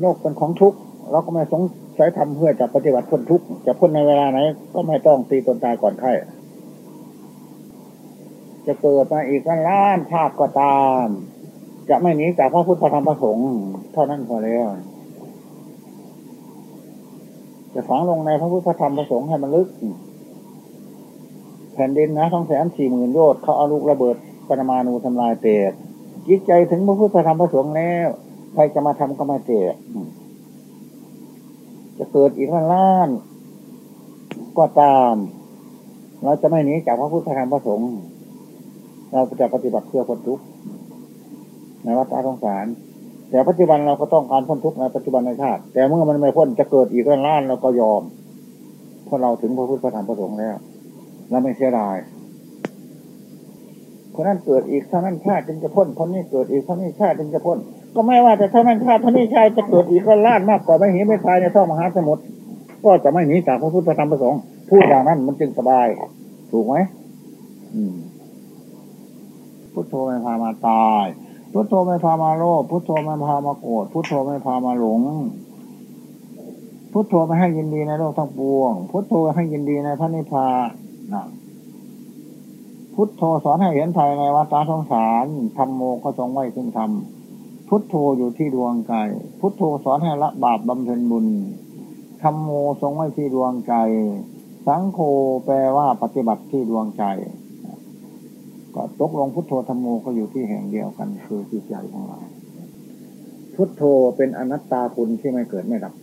โลกเป็นของทุกข์เราก็ไม่สงสัยทำเพื่อจะปฏิบัติพ้นทุกข์จะพ้นในเวลาไหน ก็ไม่ต้องตีตนตายก่อนไข้จะเกิดมาอีกล้านชาติก็ตาม จะไม่หนีจากพระพุทธธรรมพระสงฆ์เท่านั้นพอแล้วจะฝังลงในพระพุทธธรรมพระสงฆ์ให้มันลึก แผ่นดินนะท้องแสนสี่หมื่นโยชน์เขาเอาลูกระเบิดปรมาณูทำลายเตะจิตใจถึงพระพุทธธรรมพระสงฆ์แล้ว ใครจะมาทำก็มาเตะจะเกิดอีกล้านก็ตาม เราจะไม่หนีจากพระพุทธธรรมพระสงฆ์เราจะปฏิบัติเพื่อพ้นทุกข์ในวัฏสงสาร แต่ปัจจุบันเราก็ต้องการพ้นทุกข์ในปัจจุบันในชาติ แต่เมื่อมันไม่พ้นจะเกิดอีกล้านเราก็ยอมเพราะเราถึงพระพุทธธรรมพระสงฆ์แล้วเราไม่เสียดายคนนั้นเกิดอีกเท่านั้นชาติจึงจะพ้นคนนี้เกิดอีกเท่านี้ชาติจึงจะพ้น ก็ไม่ว่าแต่เท่านั้นชาติท่านี้ชาติจะเกิดอีกก็ล้านมากกว่าไม่ห็นไม่ทายในท่อมหาสมุทรก็จะไม่หนีจากพระพุทธธรรมประสงค์พูดอย่างนั้นมันจึงสบาย ถูกไหมพุทโธไม่พามาตาย พุทโธไม่พามาโลภพุทโธไม่พามาโกรธพุทโธไม่พามาหลง พุทโธไม่ให้ยินดีในโลกทั้งปวง พุทโธให้ยินดีในพระนิพพานพุทโธสอนให้เห็นไทยในวัฏสงสารธรรมโมก็ทรงไว้ซึ่งธรรม พุทโธอยู่ที่ดวงใจพุทโธสอนให้ละบาปบำเพ็ญบุญธรรมโมทรงไว้ที่ดวงใจ สังโฆแปลว่าปฏิบัติที่ดวงใจ ก็ตกลงพุทโธธรรมโมก็อยู่ที่แห่งเดียวกันคือจิตใจของเราพุทโธเป็นอนัตตาคุณที่ไม่เกิดไม่ดับ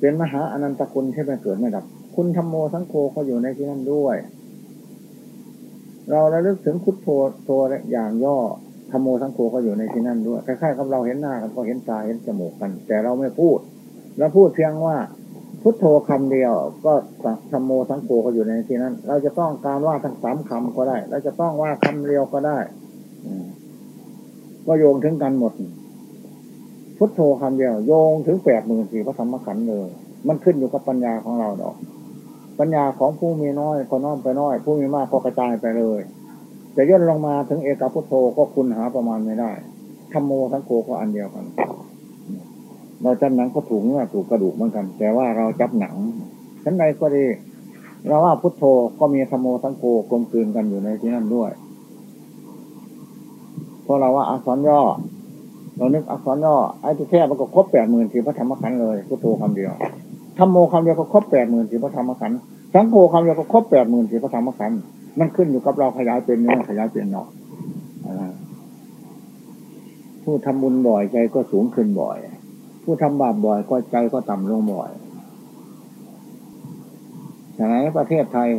เป็นมหาอนันตคุณที่ไม่เกิดไม่ดับ คุณธรรมโมสังโฆก็อยู่ในที่นั้นด้วย เราระลึกถึงพุทโธโธอย่างย่อ ธรรมโมสังโฆก็อยู่ในที่นั่นด้วยคล้ายๆกับเราเห็นหน้ากันก็เห็นตาเห็นจมูกกัน แต่เราไม่พูดเราพูดเพียงว่าพุทโธคำเดียว ก็ธรรมโมสังโฆก็อยู่ในที่นั้น เราจะต้องการว่าทั้งสามคำก็ได้ เราจะต้องว่าคำเดียวก็ได้ก็โยงถึงกันหมด พุทโธคำเดียว โยงถึงแปดหมื่นสี่พระธรรมขันธ์เลย มันขึ้นอยู่กับปัญญาของเราดอก ปัญญาของผู้มีน้อยก็น้อมไปน้อย ผู้มีมากก็กระจายไปเลย จะย่นลงมาถึงเอกพุทโธก็คุณหาประมาณไม่ได้ธรรมโมทั้งโกก็อันเดียวกัน เราจับหนังก็ถูกเนื้อถูกกระดูกเหมือนกัน แต่ว่าเราจับหนังฉันใดก็ดีเราว่าพุทโธก็มีธรรมโมทั้งโกกลมกลืนกันอยู่ในที่นั่นด้วยเพราะเราว่าอักษรย่อ เรานึกอักษรย่อไอ้ที่แค่มันก็ครบแปดหมื่นสี่พระธรรมขันธ์เลยพุทโธคำเดียวธรรมโมคำเดียวก็ครบแปดหมื่นสี่พระธรรมขันธ์สังโฆคำเดียวก็ครบแปดหมื่นสี่พระธรรมขันธ์ มันขึ้นอยู่กับเราขยายเป็นเนี่ยขยายเป็นเนาะผู้ทำบุญบ่อยใจก็สูงขึ้นบ่อย ผู้ทำบาปบ่อยก็ใจก็ต่ำลงบ่อยฉะนั้นประเทศไทย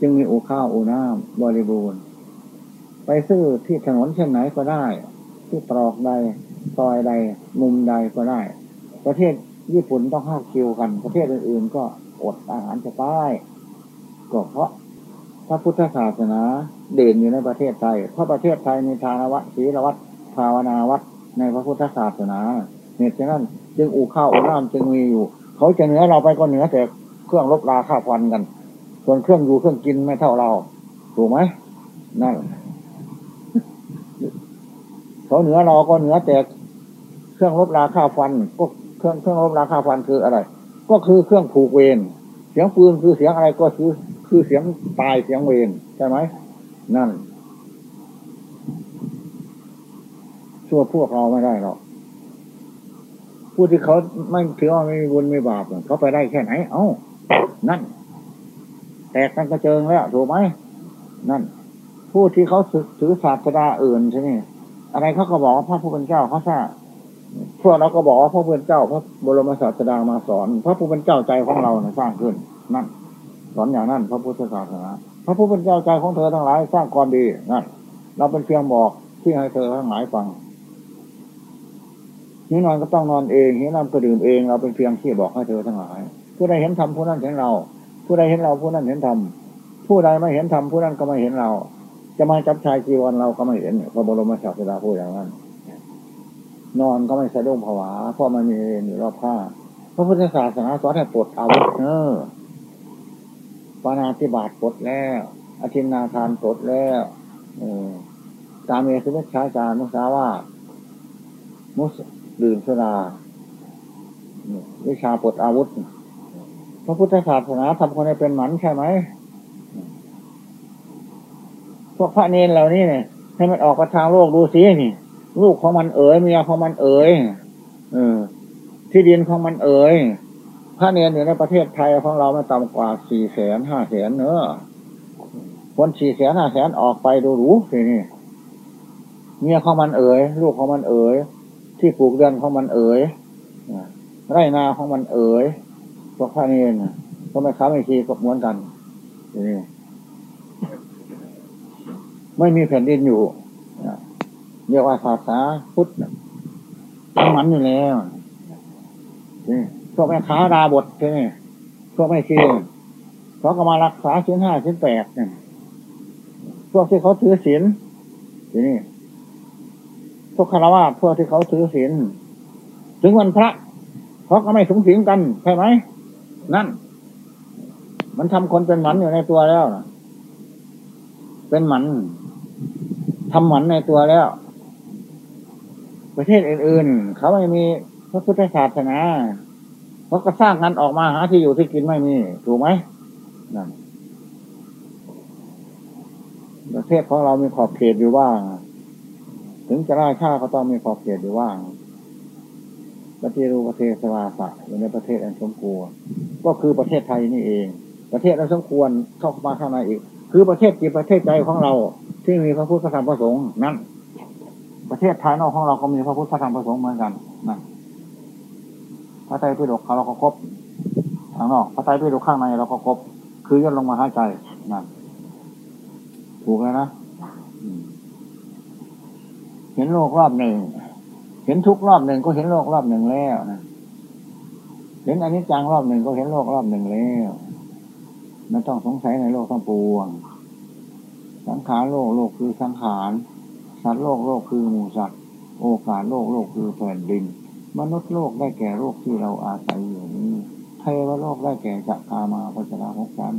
จึงมีอูข้าวอูน้ำบริบูรณ์ ไปซื้อที่ถนนเช่นไหนก็ได้ ที่ตรอกใดซอยใด มุมใดก็ได้ ประเทศญี่ปุ่นต้องห้าคิวกัน ประเทศอื่นๆก็อดอาหารจะตายก็เพราะ ระพุทธศาสนาเด่นอยู่ในประเทศไทย เพราะประเทศไทยมีทานวัดศีลวัดภาวนาวัดในพระพุทธศาสนาเหตุฉะนั้นจึงอู่ข้าวอู่น้ำจึงมีอยู่ เขาจะเหนือเราไปก็เหนือแต่เครื่องลบราค่าฟันกัน ส่วนเครื่องอยู่เครื่องกินไม่เท่าเรา ถูกไหมนั่นเขาเหนือเราก็เหนือแต่เครื่องลบราค่าฟัน ก็เครื่องเครื่องลบราค่าฟันคืออะไร ก็คือเครื่องผูกเวรเสียงปืนคือเสียงอะไรก็คือ คือเสียงตายเสียงเวรใช่ไหมนั่นชั่วพวกเราไม่ได้หรอกผู้ที่เขาไม่ถือว่าไม่มีบุญไม่บาปเขาไปได้แค่ไหน เอ้า นั่น แตกกันกระเจิงแล้วถูกไหมนั่น ผู้ที่เขาถือศาสดาอื่นใช่ไหมอะไรเขาก็บอกว่าพระผู้เป็นเจ้าเขาทราบพวกเราก็บอกว่าพระผู้เป็นเจ้า พระบรมศาสดามาสอน พระผู้เป็นเจ้าใจของเราสร้างขึ้น นั่น สอนอย่างนั้นพระพุทธศาสนาพระผู้เป็นเจ้าใจของเธอทั้งหลายสร้างความดีนั่นเราเป็นเพียงบอกที่ให้เธอทั้งหลายฟังนี่นอนก็ต้องนอนเองนี่น้ำก็ดื่มเอง เราเป็นเพียงที่บอกให้เธอทั้งหลาย ผู้ใดเห็นธรรมผู้นั้นเห็นเรา ผู้ใดเห็นเราผู้นั้นเห็นธรรมผู้ใดไม่เห็นธรรมผู้นั้นก็ไม่เห็นเรา จะมาจับชายจีวรเราก็ไม่เห็นพระบรมศาสดาพูดอย่างนั้น นอนก็ไม่สะดุ้งผวาเพราะมันมีอยู่รอบข้าพระพุทธศาสนาสอนให้ปลดอาวุธเนอ ปานาติบาตปลดแล้ว อธินาทานปลดแล้วตามเมสุเมชาจารมุสาวามุสดื่มสุราวิชาปลดอาวุธ พระพุทธศาสนาทำคนให้เป็นหมันใช่ไหม พวกพระเนนเหล่านี้เนี่ยให้มันออกกระทางโลกดูสินี่ลูกของมันเอ๋ยเมียของมันเอ๋ยเออที่ดินของมันเอ๋ย ระเนนอยู่ในประเทศไทยของเราไม่ต่ำกว่าสี่แสนห้าแสนเนอะคนสี่แสนห้าแสนออกไปดูรู้สินี่เมียของมันเอ๋ยลูกของมันเอ๋ยที่ปลูกเรือนของมันเอ๋ยไรนาของมันเอ๋ยพวกพระเนนก็ไม่ค้าไม่ชีก็เหมือนกันนี่ไม่มีแผ่นดินอยู่เรียกว่าศาสนาพุทธมันอยู่แล้วนี่ พวกแม่ค้าดาบทใช่ไหมพวกแม่ชีเขาก็มารักษาชิ้นห้าชิ้นแปดเนี่ยพวกที่เขาถือศีลทีนี่พวกคารวะพวกที่เขาถือศีลถึงวันพระเขาก็ไม่สงสิงกันใช่ไหมนั่น มันทำคนเป็นหมันอยู่ในตัวแล้วนะเป็นหมันทำหมันในตัวแล้ว ประเทศอื่นๆ เขาไม่มีพระพุทธศาสนา เขาก็สร้างกันออกมาหาที่อยู่ที่กินไม่มี ถูกไหมนั่นประเทศของเรามีขอบเขตอยู่ว่างถึงจะราชาก็ต้องมีขอบเขตอยู่ว่างประเทศรูประเทศสวาสะอยู่ในประเทศอันสมควรก็คือประเทศไทยนี่เอง ประเทศอันสมควรเข้ามาข้างในอีก คือประเทศจิตประเทศใจของเรา ที่มีพระพุทธธรรมประสงค์นั้นประเทศภายนอกของเราก็มีพระพุทธธรรมประสงค์เหมือนกันนั่น ระไตรปิฎกเราก็ครบทางนอกพระไตรปิฎกข้างในเราก็ครบ คือย่นลงมาหายใจนั่นถูกแล้วนะเห็นโลกรอบหนึ่ง เห็นทุกรอบหนึ่งก็เห็นโลกรอบหนึ่งแล้วนะเห็นอันิจจังรอบหนึ่งก็เห็นโลกรอบหนึ่งแล้วไม่ต้องสงสัยในโลกทั้งปวง สังขารโลกโลกคือสังขารสัตว์โลกโลกคือหมูสัตว์ โอกาสโลกโลกคือแผ่นดิน มนุษย์โลกได้แก่โลกที่เราอาศัยอยู่นี้เทวโลกได้แก่จักรามาพัชราหกชั้น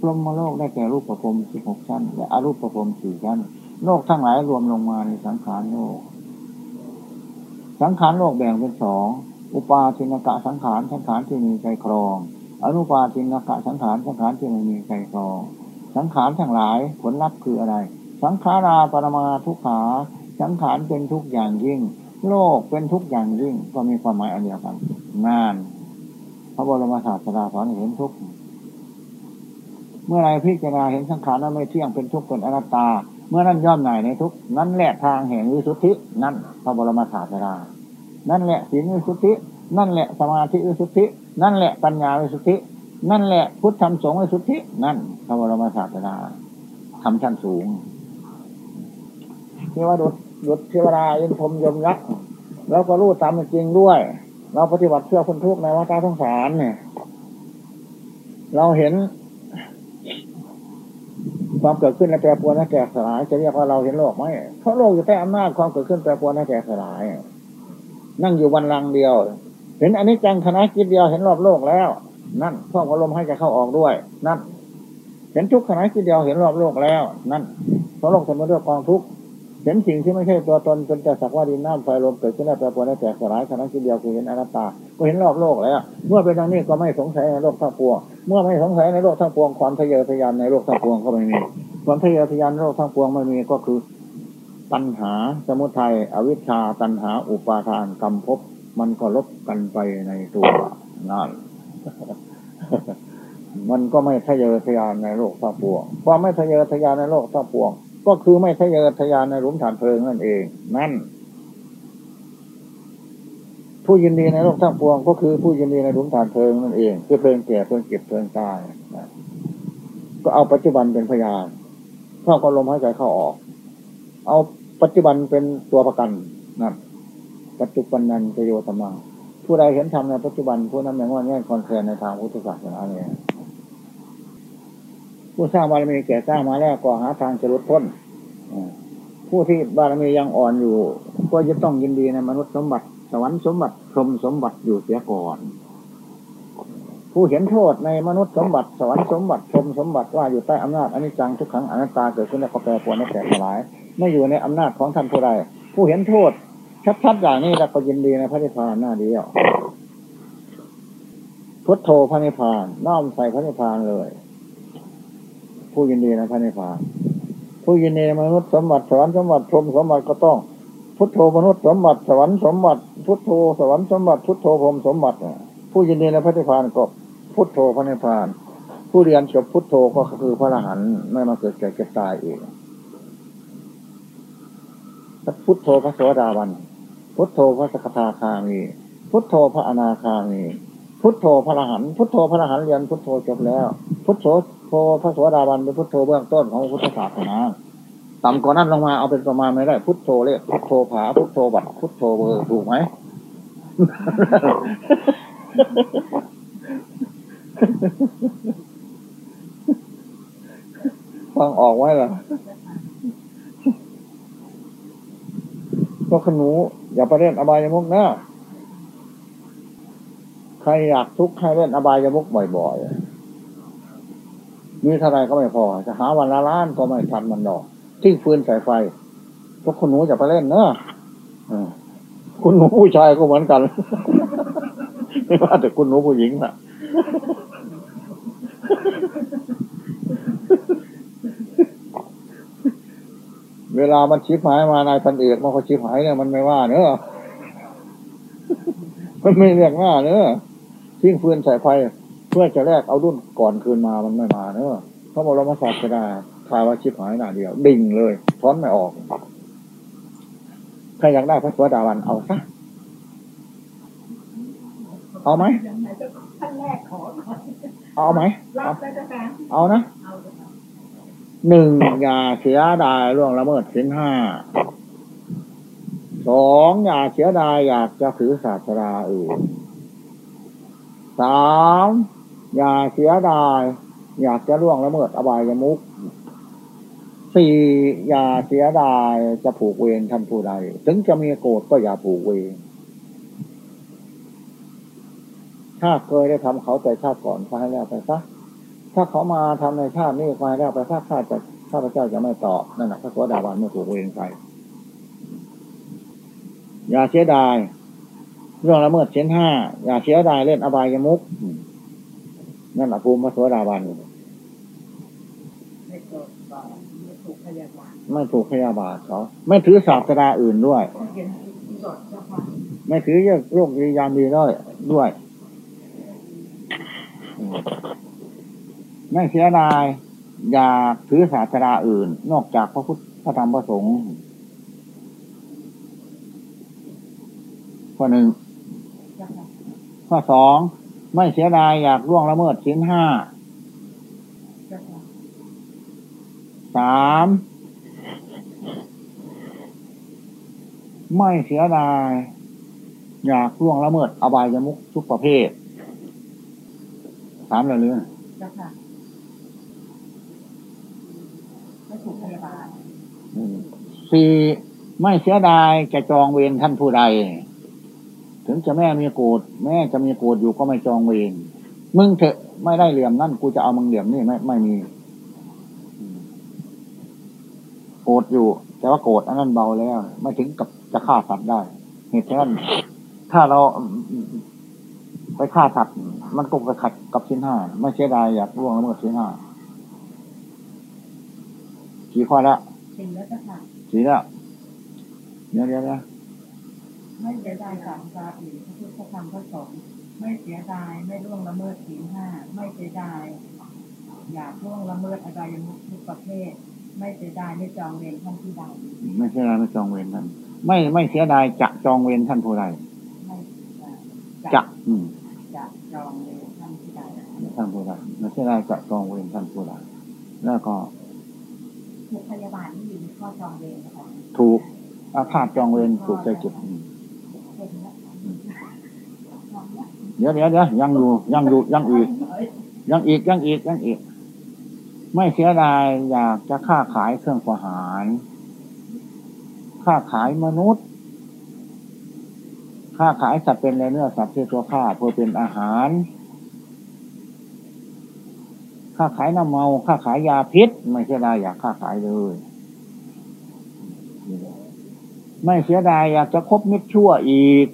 พรหมโลกได้แก่รูปประพรมสิบหกชั้น และอรูปประพรมสี่ชั้น โลกทั้งหลายรวมลงมาในสังขารโลก สังขารโลกแบ่งเป็นสอง อุปาทินกะสังขาร สังขารที่มีใจครอง อนุปาทินกะสังขาร สังขารที่ไม่มีใจครอง สังขารทั้งหลายผลลัพธ์คืออะไร สังขาราปรมาทุกขา สังขารเป็นทุกอย่างยิ่ง โลกเป็นทุกอย่างยิ่งก็มีความหมายอันเดียวกันนานพระบรมศาสดาสอนเห็นทุกเมื่อไรพิจารณาเห็นสังขารนั้นไม่เที่ยงเป็นทุกข์เป็นอนัตตา เมื่อนั้นย่อมหน่ายในทุกนั้นแหละทางแห่งวิสุทธินั่นพระบรมศาสดา นั่นแหละศีลวิสุทธิ นั่นแหละสมาธิวิสุทธิ นั่นแหละปัญญาวิสุทธิ นั่นแหละพุทธธรรมสงฆ์วิสุทธิ นั่นพระบรมศาสดาทำชั้นสูงเทวดาดุเทวดาอินพรมยมยักษ์แล้วก็รู้ตามจริงด้วย เราปฏิบัติเพื่อคนทุกข์ในวัฏสงสารเนี่ย เราเห็น ความเกิดขึ้นและแปรปรวนและแตกสลาย จะเรียกว่าเราเห็นโลกไหมเพราะโลกอยู่ใต้อำนาจความเกิดขึ้นแปรปรวนและแตกสลาย นั่งอยู่วันลังเดียว เห็นอันนี้จังคณะกิจเดียวเห็นรอบโลกแล้ว นั่นพ่อพลมให้จะเข้าออกด้วย นั่น เห็นทุกขณะกิจเดียวเห็นรอบโลกแล้ว นั่นเพราะโลกจะมาด้วยกองทุกข์ เห็นสิ่งที่ไม่ใช่ตัวตนเป็นแต่สักว่าดินน้ำไฟลมเกิดขึ้นแล้วแปรปรวนแล้แตกสลายขณะที่เดียวคือเห็นอนัตตา ก็เห็นรอบโลกแล้ว เมื่อเป็นดังนี้ก็ไม่สงสัยในโลกทั้งปวง เมื่อไม่สงสัยในโลกทั้งปวงความทะเยอทะยานในโลกทั้งปวงก็ไม่มี ความทะเยอทะยานในโลกทั้งปวงไม่มีก็คือ ตัณหาสมุทัยอวิชชาตัณหา อุปาทานกรรมภพมันก็ลบกันไปในตัวนั่นมันก็ไม่ทะเยอทะยานในโลกทั้งปวงความไม่ทะเยอทะยานในโลกทั้งปวง ก็คือไม่ทะเยอทะยานในหลุมฐานเพลิงนั่นเอง นั่น ผู้ยินดีในโลกทั้งปวง ก็คือผู้ยินดีในหลุมฐานเพลิงนั่นเองคือเพลิงแก่เพลิงเก็บเพลิงตายก็เอาปัจจุบันเป็นพยานเข้าก็ลมหายใจเข้าออก เอาปัจจุบันเป็นตัวประกันนั่นปัจจุบันนันจะโยธรรมาผู้ใดเห็นธรรมในปัจจุบันผู้นั้นย่างว่าแง่คอนเทนในทางพุทธศาสนาเนี่ย ผู้สร้างบารมีแก่สร้างมาแล้วก็หาทางจะลดพ้นผู้ที่บารมียังอ่อนอยู่ ก็จะต้องยินดีในมนุษย์สมบัติ สวรรค์สมบัติพรหมสมบัติอยู่เสียก่อน ผู้เห็นโทษในมนุษย์สมบัติ สวรรค์สมบัติพรหมสมบัติว่าอยู่ใต้อำนาจอนิจจังทุกขังอนัตตาเกิดขึ้นแล้วก็แปรปรวนและแตกสลายไม่อยู่ในอำนาจของท่านผู้ใดผู้เห็นโทษชัดๆอย่างนี้เราก็ยินดีในพระนิพพานหน้าเดียวพุทโธพระนิพพานน้อมใส่พระนิพพานเลย ผู้ยินดีในพระนิพพานผู้ยินดีในมนุษย์สมบัติสวรรค์สมบัติพรหมสมบัติก็ต้อง พุทโธมนุษย์สมบัติสวรรค์สมบัติพุทโธสวรรค์สมบัติพุทโธพรหมสมบัติผู้ยินดีในพระนิพพานก็พุทโธพระนิพพาน ผู้เรียนจบพุทโธก็คือพระอรหันต์ไม่มาเกิดแก่เก็บตายเองพุทโธพระโสดาบัน พุทโธพระสกทาคามี พุทโธพระอนาคามี พุทโธพระอรหันต์พุทโธพระอรหันต์เรียนพุทโธจบแล้ว พุทโธ โธพระโสดาบันเป็นพุทโธเบื้องต้นของพุทธศาสนาต่ำกว่านั้นลงมาเอาเป็นประมาณไม่ได้พุทโธเลขพุทโธผาพุทโธบัตพุทโธเบอร์ถูกไหมฟังออกไว้เหรอพวกขนู อย่าไปเล่นอบายมุกนะใครอยากทุกข์ให้เล่นอบายมุกบ่อยๆ มีเท่าไรก็ไม่พอ จะหาวันละล้านก็ไม่ทันมันดอก ทิ้งฟืนใส่ไฟพวกคุณหนูอย่าไปเล่นเนอะอ่าคุณหนูผู้ชายก็เหมือนกัน ไม่ว่าแต่คุณหนูผู้หญิงน่ะเวลามันชิบหายมานายพันเอกมาเขาชิบหายเนี่ยมันไม่ว่าเนอะมันไม่เรียกหน้าเนอะทิ้งฟืนใส่ไฟ เพื่อจะแลกเอารุ่นก่อนคืนมามันไม่มาเนอะเขาบอกเรามาสด้ทายว่าชิบหายหน้าเดียว ดิ่งเลยถอนไม่ออกใครอยากได้พระสวัสดาวันเอาซะเอาไหมเอาไหมเอานะหนึ่งอย่าเสียดายล่วงละเมิดสินห้าสองอย่าเสียดายอยากจะถือศาสนาอื่นสาม อย่าเสียดาย อยากจะล่วงละเมิดอบายมุกสี่อย่าเสียดายจะผูกเวรท่านผู้ใด ถึงจะมีโกรธก็อย่าผูกเวรถ้าเคยได้ทำเขาแต่ชาติก่อนก็ให้แล้วไปซะถ้าเขามาทำในชาตินี้มาแล้วไปถ้าข้าจะข้าพเจ้าจะไม่ตอบนั่นแหละพระโสดาบันไม่ถูกเวรใครอย่าเสียดายเรื่องละเมิดเส้นห้าอย่าเสียดายเล่นอบายมุก นั่นแหละภูมิพระโสดาบันไม่โกรธก่อนไม่ถูกพยาบาลไม่ถูกพยาบาทเขาไม่ถือศาสนาอื่นด้วยเห็นโกรธเจ้าค่ะไม่ถือเรื่องโลกวิญญาณดีด้วยด้วยอืมไม่เสียดายอยากถือศาสนาอื่น นอกจากพระพุทธพระธรรมพระสงฆ์ข้อหนึ่งเจ้าค่ะข้อสอง ไม่เสียดายอยากล่วงละเมิดชิ้นห้าเจ้าค่ะสามไม่เสียดาย อยากล่วงละเมิดอบายมุขทุกประเภทสามเลยเรื่องเจ้าค่ะไม่ถูกพยาบาลสี่ไม่เสียดายจะจองเวรท่านผู้ใด ถึงจะแม่มีโกรธแม่จะมีโกรธอยู่ก็ไม่จองเวรมึงเถอะไม่ได้เหลี่ยมนั่นกูจะเอามึงเหลี่ยมนี่ไม่ไม่มีโกรธอยู่ แต่ว่าโกรธอันนั้นเบาแล้ว ไม่ถึงกับจะฆ่าสัตว์ได้ เหตุฉะนั้นถ้าเราไปฆ่าสัตว์มันก็ไปขัดกับชิ้นห้าไม่เสียดายอยากร่วงละเมิดชิ้นห้ากี่ข้อละจริงแล้วเจ้าค่ะสี่แล้วเดี๋ยวเดี๋ยวเดี๋ยว ไม่เสียดายสามตาอีกพระพุทธธรรมพระสงฆ์ไม่เสียดายไม่ล่วงละเมิดศีลห้าไม่เสียดาย อยากล่วงละเมิดอบายมุขทุกประเภท ไม่เสียดายไม่จองเวรท่านที่ใดไม่เสียดายไม่จองเวรท่านไม่ไม่เสียดายจะจองเวรท่านผู้ใดไม่จะจะอืมจะจองเวรท่านที่ใดท่านผู้ใดไม่เสียดายจะจองเวรท่านผู้ใดแล้วก็ถูกพยาบาลที่อยู่ในข้อจองเวรนะคะถูกอาฆาตจองเวรถูกใจจิตอืม เห็นแล้ว เดี๋ยวเดี๋ยวเดี๋ยวยังอยู่ยังอยู่ยังอีก ยังอีกยังอีกยังอีก ไม่เสียดายอยากจะค้าขายเครื่องประหารค้าขายมนุษย์ค้าขายสัตว์เป็นเนื้อสัตว์ที่ตัวฆ่าเพื่อเป็นอาหารค้าขายน้ำเมาค้าขายยาพิษ ไม่เสียดายอยากค้าขายเลย ไม่เสียดายอยากจะคบมิตรชั่วอีก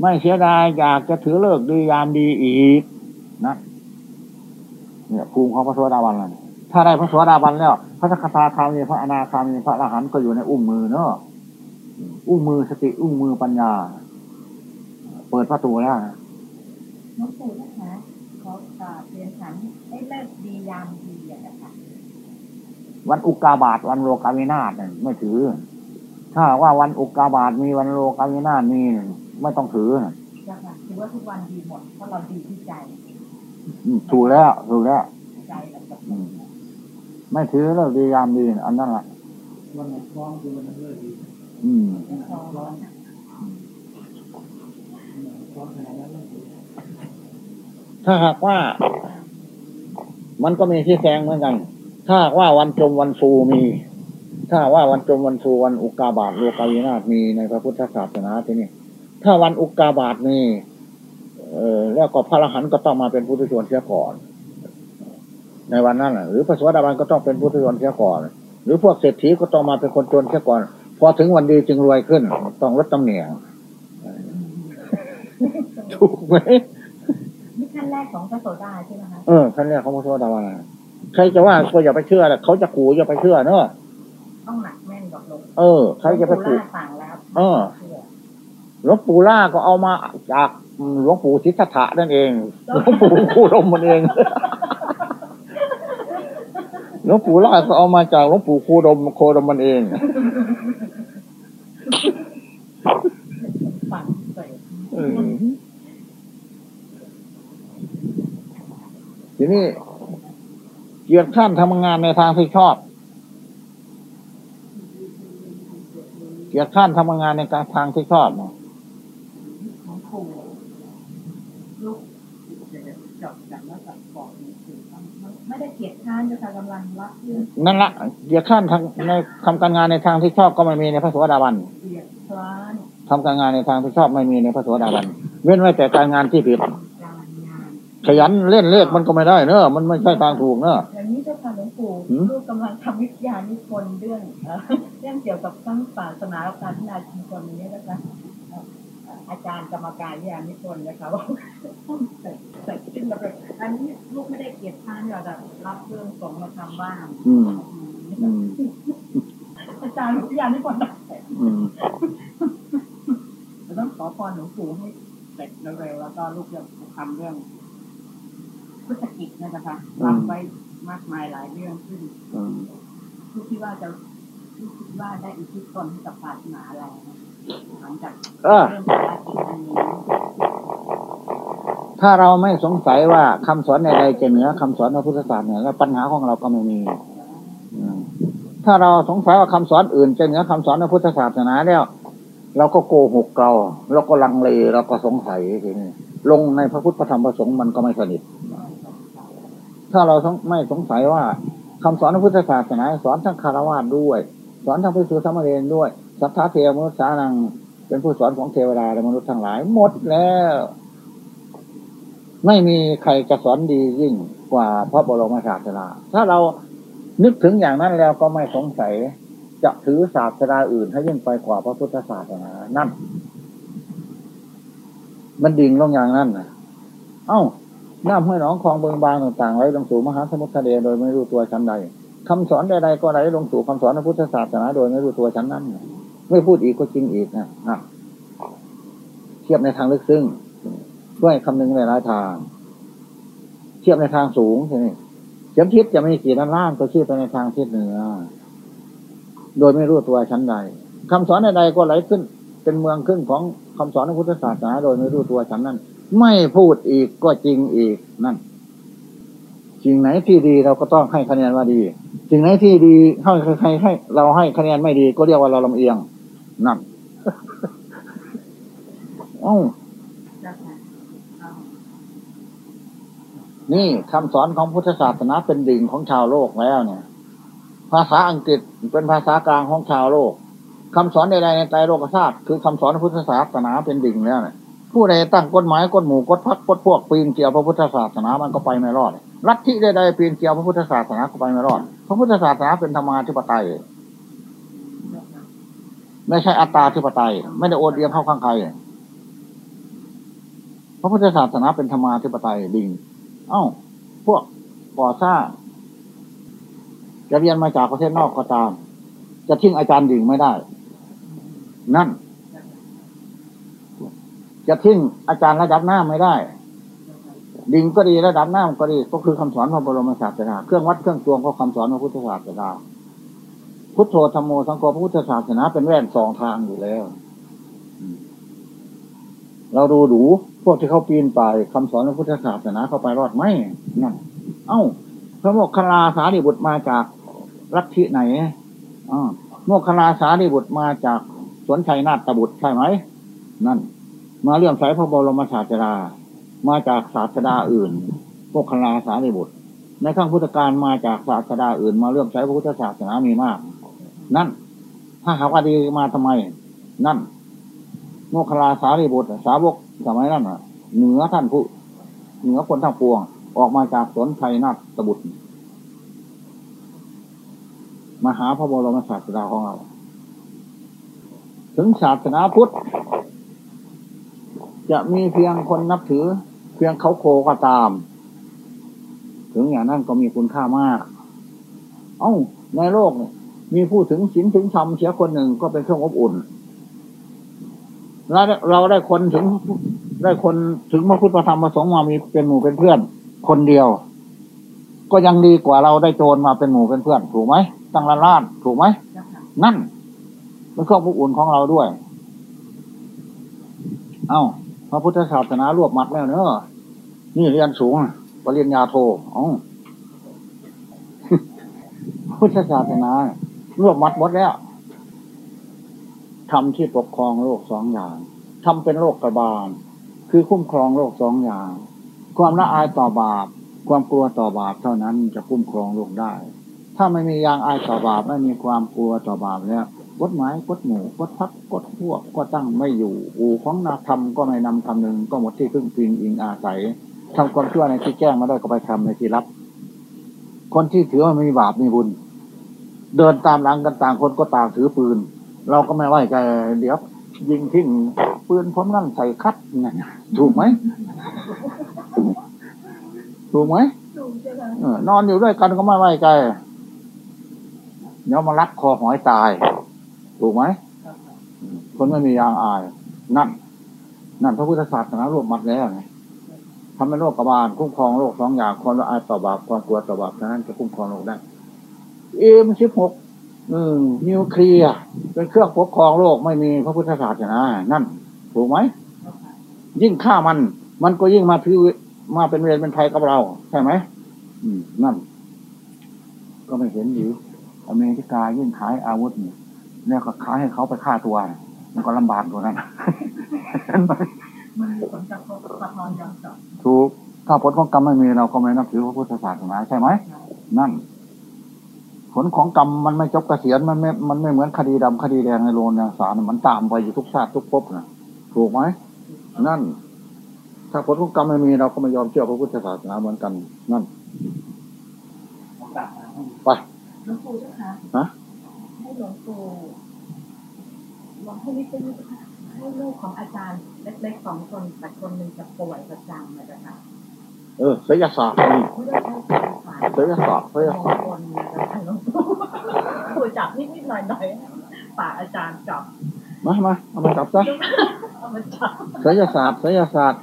ไม่เสียดายอยากจะถือเลิกษ์ดียามดีอีกนะเนี่ยภูมิของพระสวัสดาวันแล้วถ้าได้พระสวัสดาวันแล้ว พระสกทาคามีพระอนาคามีพระอรหันต์ก็อยู่ในอุ้มมือเนอะอุ้มมือสติอุ้มมือปัญญา เปิดประตูแล้วนะน้องปู่นะคะขอกราบเรียนถามให้เลิกดียามดีอะนะคะวันอุกาบาตวันโลกาวินาศเนี่ยไม่ถือ ถ้าว่าวันอุกาบาตมีวันโลกาวินาศมี ไม่ต้องถือนะเจ้าค่ะถือว่าทุกวันดีหมดเพราะเราดีที่ใจอืมถูกแล้วถูกแล้วใจเราแบบอืมไม่ถือเลิกดียามดีอันนั้นแหละวันไหนคล้องคือวันนั้นเลิกดีอืมไม่พอแล้วนะคล้องขนาดนั้นเลิกดีถ้าหากว่า มันก็มีที่แซงเหมือนกัน ถ้าหากว่าวันจมวันฟูมี ถ้าหากว่าวันจมวันฟูวันอุกาบาตโลกาวินาศมีในพระพุทธศาสนาที่นี่ ถ้าวันอุกาบาตมีเออแล้วก็พระอรหันต์ก็ต้องมาเป็นพุทธชนเสียก่อน ในวันนั้นน่ะหรือพระสวัสดิบาลก็ต้องเป็นพุทธชนเสียก่อน หรือพวกเศรษฐีก็ต้องมาเป็นคนจนเสียก่อน พอถึงวันดีจึงรวยขึ้น ต้องลดตำแหน่งถูกไหมนี่ขั้นแรกของพระโสดาใช่ไหมคะเออขั้นแรกของพระสวัสดิบาลใครจะว่าก็อย่าไปเชื่อนะเขาจะขู่อย่าไปเชื่อเนอะต้องหนักแน่นกับลงเออใครจะไปหลวงปู่ขู่ล่าสั่งแล้วเออเชื่อ หลวงปู่ล่าก็เอามาจากหลวงปู่ทิฏฐะนั่นเองหลวงปู่คู่ลมมันเองหลวงปู่ล่าก็เอามาจากหลวงปู่คูดมโคดมมันเองฝังเสร็จเออทีนี้เกียรติขั้นทำงานในทางที่ชอบ เกียรติขั้นทำงานในการทางที่ชอบเนาะ ของปู่ลูกเดี๋ยวจบจากแล้วจับบอกหนังสือมันไม่ได้เกียรติค้านจะกำลังรับเรื่อง นั่นละเกียรติขั้นทางในทำการงานในทางที่ชอบก็ไม่มีในพระสวัสดิบาลเกียรติค้านทำการงานในทางที่ชอบไม่มีในพระโสดาบันเว้นไว้แต่การงานที่ผิดการงานขยันเล่นเลขมันก็ไม่ได้เนอะมันไม่ใช่ทางถูกเนอะอย่างนี้เจ้าค่ะหลวงปู่หืมลูกกำลังทำวิทยานิพนธ์เรื่องเอ่อเรื่องเกี่ยวกับทั้งศาสนาและการพัฒนาชุมชนนี้นะคะเอ่ออาจารย์กรรมการวิทยานิพนธ์นะคะว่าต้องเสร็จเสร็จขึ้นระเบียบอันนี้ลูกไม่ได้เกลียดค้านเราแต่รับเรื่องส่งมาทำบ้างอืมอือืมมอาจารย์วิทยานิพนธ์อืมเราต้องขอพรหลวงปู่ให้เสร็จเร็วๆแล้วก็ลูกจะทำเรื่องพุทธกิจเนยนะคะรับไว้มากมายหลายเรื่องขึ้นอืมลูกคิดว่าจะลูกคิดว่าได้อุทิศตนให้กับศาสนาอะไรนะหลังจาก เออ ถ้าเราไม่สงสัยว่าคำสอนใดๆจะเหนือคำสอนพระพุทธศาสนาแล้วปัญหาของเราก็ไม่มีถ้าเราสงสัยว่าคำสอนอื่นจะเหนือคำสอนพระพุทธศาสนาแล้วเราก็โกหกเราเราก็ลังเลเราก็สงสัยทีนี้ลงในพระพุทธธรรมพระสงฆ์มันก็ไม่สนิท ถ้าเราไม่สงสัยว่าคำสอนพระพุทธศาสนาสอนทั้งคารวะด้วย สอนทั้งพิสุทธิธรรมเรนด้วย สัทธาเทวมนุษย์สานัง เป็นผู้สอนของเทวดาและมนุษย์ทั้งหลายหมดแล้ว ไม่มีใครจะสอนดียิ่งกว่าพระบรมศาสดาถ้าเรานึกถึงอย่างนั้นแล้วก็ไม่สงสัย จะถือศาสดาอื่นให้ยิ่งไปกว่าพระพุทธศาสนานั่น มันดิ่งลงอย่างนั้นนะเอ้าน้ำห้วยหนองคลองเบิงบางต่างๆไหลลงสู่มหาสมุทรทะเลโดยไม่รู้ตัวชั้นใดคำสอนใดๆก็ไหลลงสู่คำสอนพระพุทธศาสนาโดยไม่รู้ตัวชั้นนั้นน่ะ ไม่พูดอีกก็จริงอีกนะอะเทียบในทางลึกซึ้งด้วยคำนึงในหลายทาง เทียบในทางสูงใช่ไหมเข็มทิศจะไมีกี่ด้านล่างก็ชี้ไปในทางทิศเหนือ โดยไม่รู้ตัวชั้นใดคำสอนใดๆก็ไหลขึ้น เป็นเมืองขึ้นของคำสอนพระพุทธศาสนาโดยไม่รู้ตัวชั้นนั้น ไม่พูดอีกก็จริงอีกนั่นสิ่งไหนที่ดีเราก็ต้องให้คะแนนว่าดี สิ่งไหนที่ดีให้ใครให้เราให้คะแนนไม่ดีก็เรียกว่าเราลำเอียง นั่นเอ้าเจ้าค่ะเอานี่คำสอนของพุทธศาสนาเป็นดิ่งของชาวโลกแล้วเนี่ย ภาษาอังกฤษเป็นภาษากลางของชาวโลกคำสอนใดๆในใจโลกศาสตร์คือคำสอนของพุทธศาสนาเป็นดิ่งแล้วเนี่ยผู้ใดตั้งกฎหมายกฎหมู่กฎพักกฎพวกปีนเกี่ยวพระพุทธศาสนามันก็ไปไม่รอดลัทธิใดๆปีนเกี่ยวพระพุทธศาสนาก็ไปไม่รอดพระพุทธศาสนาเป็นธรรมาธิปไตยเจ้า ไม่ใช่อัตตาธิปไตย ไม่ได้โอดเอียงเข้าข้างใครพระพุทธศาสนาเป็นธรรมาธิปไตยดิ่งเอ้า พวกก่อสร้างจะเรียนมาจากประเทศนอกก็ตาม จะทิ้งอาจารย์ดิ่งไม่ได้ นั่น จะทิ้งอาจารย์ระดับหน้าไม่ได้ ดิ่งก็ดีระดับหน้าก็ดี ก็คือคำสอนพระบรมศาสดาเครื่องวัดเครื่องตวงก็คำสอนพระพุทธศาสดา พุทโธธรรมโมสังโฆพระพุทธศาสนาเป็นแว่นสองทางอยู่แล้ว เราดูดูพวกที่เขาปีนป่ายคำสอนพระพุทธศาสนาเข้าไปรอดไหมนั่นเอ้า พระโมคคัลลาสารีบุตรมาจากลัทธิไหนอ่าโมคคัลลาสารีบุตรมาจากสวนชัยนาฏบุตรใช่ไหมนั่น มาเรื่องสายพระบรมศาสดา มาจากศาสดาอื่นโมคคัลลาสารีบุตรในข้างพุทธการมาจากศาสดาอื่น มาเรื่องสายพระพุทธศาสนามีมาก นั่น ถ้าหากว่าดีมาทำไม นั่น โมคลาสารีบุตร สาวกสมัยนั้นน่ะเหนือท่านผู้ เหนือคนทั้งปวง ออกมาจากสวนไทยนาฏบุตรมาหาพระบรมศาสดาของเรา ถึงศาสนาพุทธ จะมีเพียงคนนับถือ เพียงเขาโคก็ตาม ถึงอย่างนั้นก็มีคุณค่ามาก เอ้าในโลกเนี่ย มีผู้ถึงศีลถึงธรรมเสียคนหนึ่งก็เป็นเครื่องอบอุ่น แล้วเราได้คนถึงได้คนถึงพระพุทธธรรมประสงค์มามีเป็นหมู่เป็นเพื่อน คนเดียว ก็ยังดีกว่าเราได้โจรมาเป็นหมู่เป็นเพื่อน ถูกไหมตั้งล้านล้านถูกไหมนั่นเป็นเครื่องอบอุ่นของเราด้วย เอ้าพระพุทธศาสนารวบมัดแล้วเนอะนี่เรียนสูงปริญญาโทอ๋อพุทธศาสนา รวบมัดหมดแล้วทำที่ปกครองโลกสองอย่างทำเป็นโลกกระบาล คือคุ้มครองโลกสองอย่าง ความละอายต่อบาป ความกลัวต่อบาปเท่านั้นจะคุ้มครองโลกได้ ถ้าไม่มียางอายต่อบาปไม่มีความกลัวต่อบาปแล้วกฎหมายกฎหมู่กฎพักกฎพวกก็ตั้งไม่อยู่ อู่ของนาธรรมก็ไม่นำคำหนึ่งก็หมดที่พึ่งพิงอิงอาศัยทำความชั่วในที่แจ้งมาได้ก็ไปทำในที่รับ คนที่ถือว่ามีบาปมีบุญ เดินตามหลังกันต่างคนก็ต่างถือปืน เราก็ไม่ไหวใจเดี๋ยว ยิงทิ้งปืนผมนั่นใส่คัดนั่นถูกไหมถูกไหมนอนอยู่ด้วยกันก็ไม่ไหวใจเดี๋ยวมารัดคอหอยตาย ถูกไหมคนไม่มียางอาย นั่น นั่นพระพุทธศาสนารวบมัดแล้วไงทำให้โลกกบาลคุ้มครองโลกสองอย่างความละอายต่อบาปความกลัวต่อบาปนั้นจะคุ้มครองโลกได้ อ็มสิบหกอืมนิวเคลียร์เป็นเครื่องปกครองโลกไม่มีพระพุทธศาสนานั่น ถูกไหม ยิ่งฆ่ามัน มันก็ยิ่งมาถือมาเป็นเวรเป็นภัยกับเรา ใช่ไหมอืมนั่น ก็ไม่เห็นอยู่อเมริกายิ่งขายอาวุธเนี่ยแล้วก็ขายให้เขาไปฆ่าตัว มันก็ลำบากกว่านั้นเห็นไหมมันมีผลกระทบสะท้อนย้อนกลับถูกถ้าผลของกรรมไม่มีเราก็ไม่นับถือพระพุทธศาสนาใช่ไหมนั่น ผลของกรรมมันไม่จบเกษียณมันไม่ มันไม่เหมือนคดีดำคดีแดงในโรงในศาลมันตามไปอยู่ทุกชาติทุกภพนะถูกไหมนั่น ถ้าผลของกรรมไม่มีเราก็ไม่ยอมเชื่อพระพุทธศาสนาเหมือนกัน นั่นไปหลวงปู่เจ้าค่ะฮะให้หลวงปู่หลวงให้นิดนึงค่ะให้ลูกของอาจารย์เล็กๆสองคนแต่คนหนึ่งจะป่วยประจำเลยนะคะ เออศิลศาสตร์นี่ไม่ได้ใช้ภาษาศิลศาสตร์ศิลมงศาสตร์คลนะคะหลวงปู่ปู่จับนิดๆหน่อยๆปากอาจารย์จับ มามาเอามาจับซะเอามาจับศิลศาสตร์ศิลศาสตร์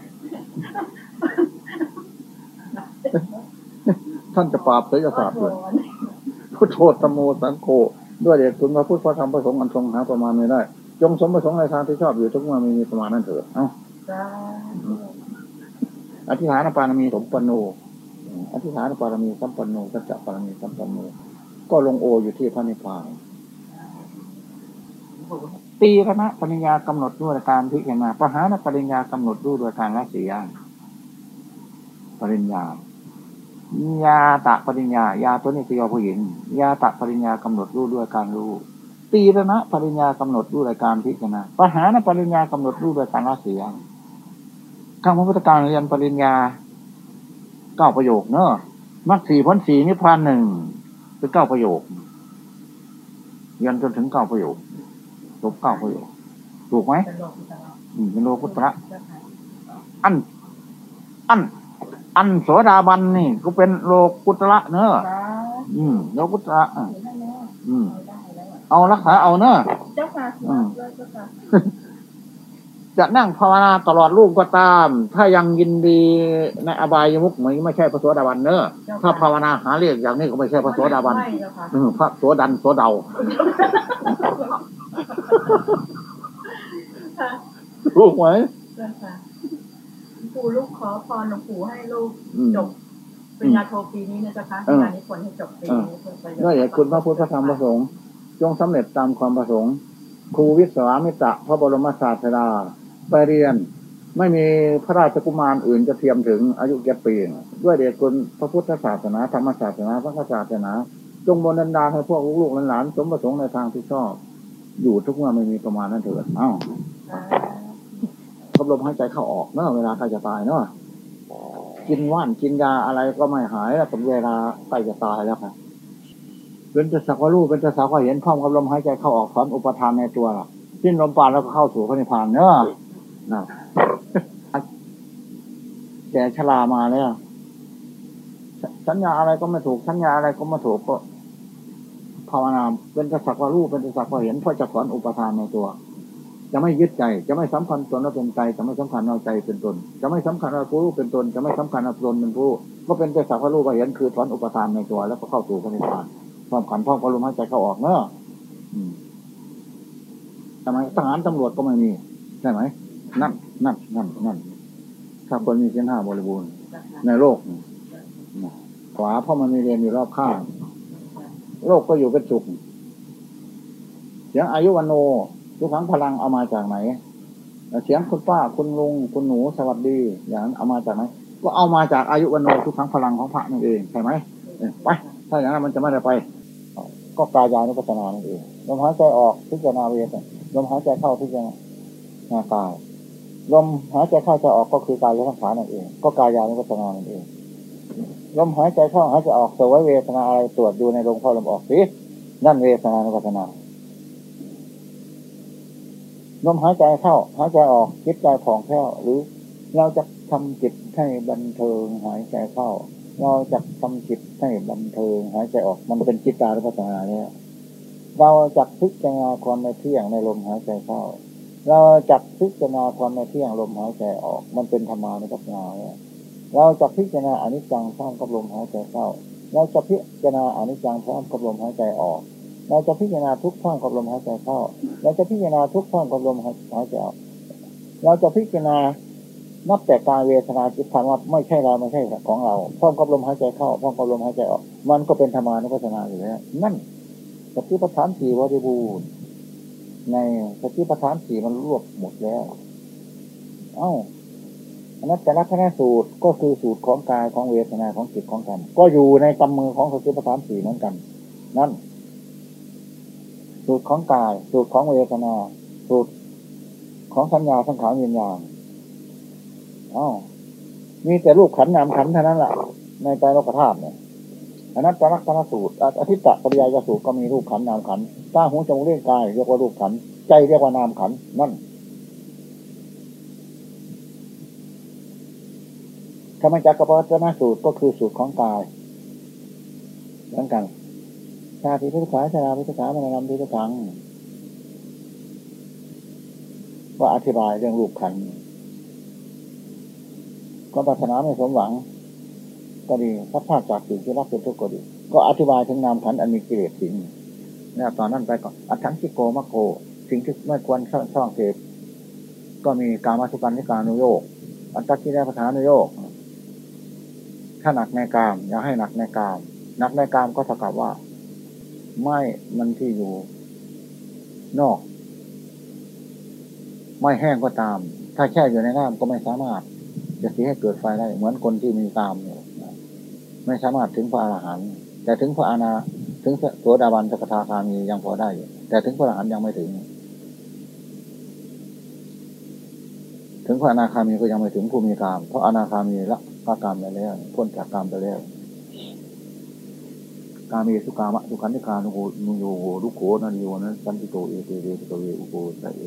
ท่านจะปราบศิลศาสตร์ด้วยพุทโธธรรมโมสังโฆด้วยเดชคุณพระพุทธพระธรรมพระสงฆ์อันทรงหาประมาณไม่ได้ จงสมประสงค์ในทางที่ชอบอยู่ทุกเมื่อมีประมาณนั้นเถิดเอ้าจ้า อธิษฐานปารมีสมปนโนอธิษฐานปารมีสัมปนโนสัจจะปารมีสัมปนโนก็ลงโออยู่ที่พระนิพพานตีคณะปริญญากำหนดด้วยการพิจารณาปหานปริญญากำหนดด้วยโดยการละเสียปริญญายาตะปริญญายาตัวนี้คือยอผู้หญิงยาตะปริญญากำหนดรู้ด้วยการรู้ตีรณะปริญญากำหนดรู้ด้วยการพิจารณาปหานปริญญากำหนดรู้ด้วยการละเสียข้างพระพุทธการเรียนปริญญาเก้าประโยคเนอะมักสี่พ้นสี่นิพพานหนึ่งเป็นเก้าประโยคเรียนจนถึงเก้าประโยคปบเก้าประโยคถูกไหมเป็นโลกุตระอืมเป็นโลกุตระเจ้าค่ะอัน อัน อันโสดาบันนี่ก็เป็นโลกุตระเนอะสาอืมโลกุตระอะธุได้แล้วอืมเอาได้แล้วอะเอารักษาเอาเนอะเจ้าค่ะสวดเลยเจ้าค่ะจะนั่งภาวนาตลอดรูปก็ตาม ถ้ายังยินดีในอบายมุกเหมือนไม่ใช่พระโสดาบันเนอะถ้าภาวนาหาเรียกอย่างนี้ก็ไม่ใช่พระโสดาบันไม่เจ้าค่ะอืมพระโสดันโสเดาถูกไหมเจ้าค่ะปู่ลูกขอพรหลวงปู่ให้ลูกอืมจบปริญญาโทปีนี้นะเจ้าค่ะเอองานนี้ควรให้จบปีนี้เพื่อประโชน์ด้วยเหตุคุณพระพุทธธรรมประสงค์ จงสำเร็จตามความประสงค์ครูวิศวามิตรพระบรมศาสดา ไปเรียน ไม่มีพระราชกุมารอื่นจะเทียมถึงอายุแก่ปี ด้วยเดชคุณพระพุทธศาสนาธรรมศาสนาพระศาสนา จงบนดันดาให้พวกลูกหลานสมประสงค์ในทางที่ชอบ อยู่ทุกเมื่อไม่มีประมาณนั้นเถิดเอ้าอ่ากำลมหายใจเข้าออกเนอะเวลาใกล้จะตายเนอะกินว่านกินยาอะไรก็ไม่หายแล้วกับเวลาใกล้จะตายแล้วค่ะเป็นจะสักว่ารู้เป็นจะสักว่าเห็นพร้อมกับลมหายใจเข้าออกถอนอุปทานในตัวล่ะสิ้นลมปราณแล้วก็เข้าสู่พระนิพพานเนอะ นะแก่ชรามาแล้วสัญญาอะไรก็ไม่ถูกสัญญาอะไรก็ไม่ถูกก็ภาวนาเป็นจะสักว่ารู้เป็นจะสักว่าเห็นเพื่อจะถอนอุปทานในตัว จะไม่ยึดใจ จะไม่สำคัญตนว่าเป็นใจ จะไม่สำคัญเอาใจเป็นตน จะไม่สำคัญว่าผู้รู้เป็นตน จะไม่สำคัญว่าตนเป็นผู้ก็เป็นแต่สักว่ารู้ว่าเห็นคือถอนอุปทานในตัว แล้วก็เข้าสู่พระนิพพานพร้อมขันพร้อมก็ลมหายใจเข้าออกเนอะทำไมทหารตำรวจก็ไม่มีใช่ไหม นั่นนั่นนั่นนั่นถ้าคนมีเส้นห้าบริบูรณ์เจ้าค่ะในโลกนี่นะขวาเพราะมันมีเรียนอยู่รอบข้าง โลกก็อยู่เป็นสุขเสียงอายุวันโนทุกครั้งพลังเอามาจากไหนเสียงคุณป้าคุณลุงคุณหนูสวัสดี อย่างนั้นเอามาจากไหนก็เอามาจากอายุวันโนทุกครั้งพลังของพระนั่นเองใช่ไหมเออไปถ้าอย่างนั้นมันจะไม่ได้ไป ก็กายานุปัสสนานั่นเองลมหายใจออกพิจารณาเวทลมหายใจเข้าพิจารณากาย ลมหายใจเข้าจะออกก็คือกายสังขารนั่นเอง ก็กายานุปัสสนานั่นเองลมหายใจเข้าหายใจออกสวยเวทนาอะไรตรวจดูในลมเข้าลมออกสินั่นเวทนานุปัสสนาลมหายใจเข้าหายใจออกจิตใจผ่องแผ้วหรือเราจะทำจิตให้บันเทิงหายใจเข้า เราจะทำจิตให้บันเทิงหายใจออก มันเป็นจิตตานุปัสสนาเนี่ยเราจะพิจารณาความไม่เที่ยงในลมหายใจเข้า เราจะพิจารณาความไม่เที่ยงลมหายใจออก มันเป็นธรรมานุปัสสนาเนี่ยเราจะพิจารณาอนิจจังพร้อมกับลมหายใจเข้า เราจะพิจารณาอนิจจังพร้อมกับลมหายใจออก เราจะพิจารณาทุกพร้อมกับลมหายใจเข้า เราจะพิจารณาทุกพร้อมกับลมหายใจออก เราจะพิจารณานับแต่กายเวทนาจิตธรรมว่าไม่ใช่เราไม่ใช่ของเราพร้อมกับลมหายใจเข้าพร้อมกับลมหายใจออก มันก็เป็นธรรมานุปัสสนาอยู่แล้วนั่นสติปัฏฐานสี่บริบูรณ์ ในสติปัฏฐานสี่มันรวบหมดแล้ว เอ้าอนัตตลักษณะสูตรก็คือสูตรของกายของเวทนาของจิตของธรรมก็อยู่ในกำมือของสติปัฏฐานสี่เหมือนกัน นั่น สูตรของกาย สูตรของเวทนา สูตรของสัญญาสังขารวิญญาณอ้ามีแต่รูปขันนามขันเท่านั้นแหละในใจโลกธาตุเนี่ย อนัตตลักษณสูตรอธิตตปริยายสูตรก็มีรูปขันนามขันตาหูจมูกเลี้ยงกายเรียกว่ารูปขันใจเรียกว่านามขันนั่นธรรมจักรกับวัฒนสูตรก็คือสูตรของกายเหมือนกันชาติพิทุขาชาราพิทุขามานำพิทุขังว่าอธิบายเรื่องรูปขันก็ปรารถนาไม่สมหวัง ก็ดีพัดพาดจากสิ่งที่รักเป็นทุกข์ก็ดี ก็อธิบายถึงนามขันธ์อันมีกิเลสสิ่งนี่ตอนนั้นไปก่อนอัถังคิโกมะโก สิ่งที่ไม่ควรช่องเสพก็มีการมาสุกันนิการนุโยกอัตตกิเลสปฐานุโยกถ้าหนักในกาม อย่าให้หนักในกามหนักในกามก็เท่ากับว่า ไม่มันที่อยู่ นอก ไม่แห้งก็ตาม ถ้าแช่อยู่ในน้ำก็ไม่สามารถ จะสีให้เกิดไฟได้ เหมือนคนที่มีกามอยู่ ไม่สามารถถึงพระอรหันต์แต่ถึงพระอานาถึงตัวดาบันสกทาคามียังพอได้อยู่แต่ถึงพระอรหันต์ยังไม่ถึง ถึงพระอนาคามีก็ยังไม่ถึงผู้มีกาม เพราะอนาคามีละพระกามไปแล้วพ้นจากกามไปแล้วกามีสุกามะสุขันธิกานุโหนุโยโหลุโขนันโยนันสันติโตเอเตเวตตเวอุโกตะเอ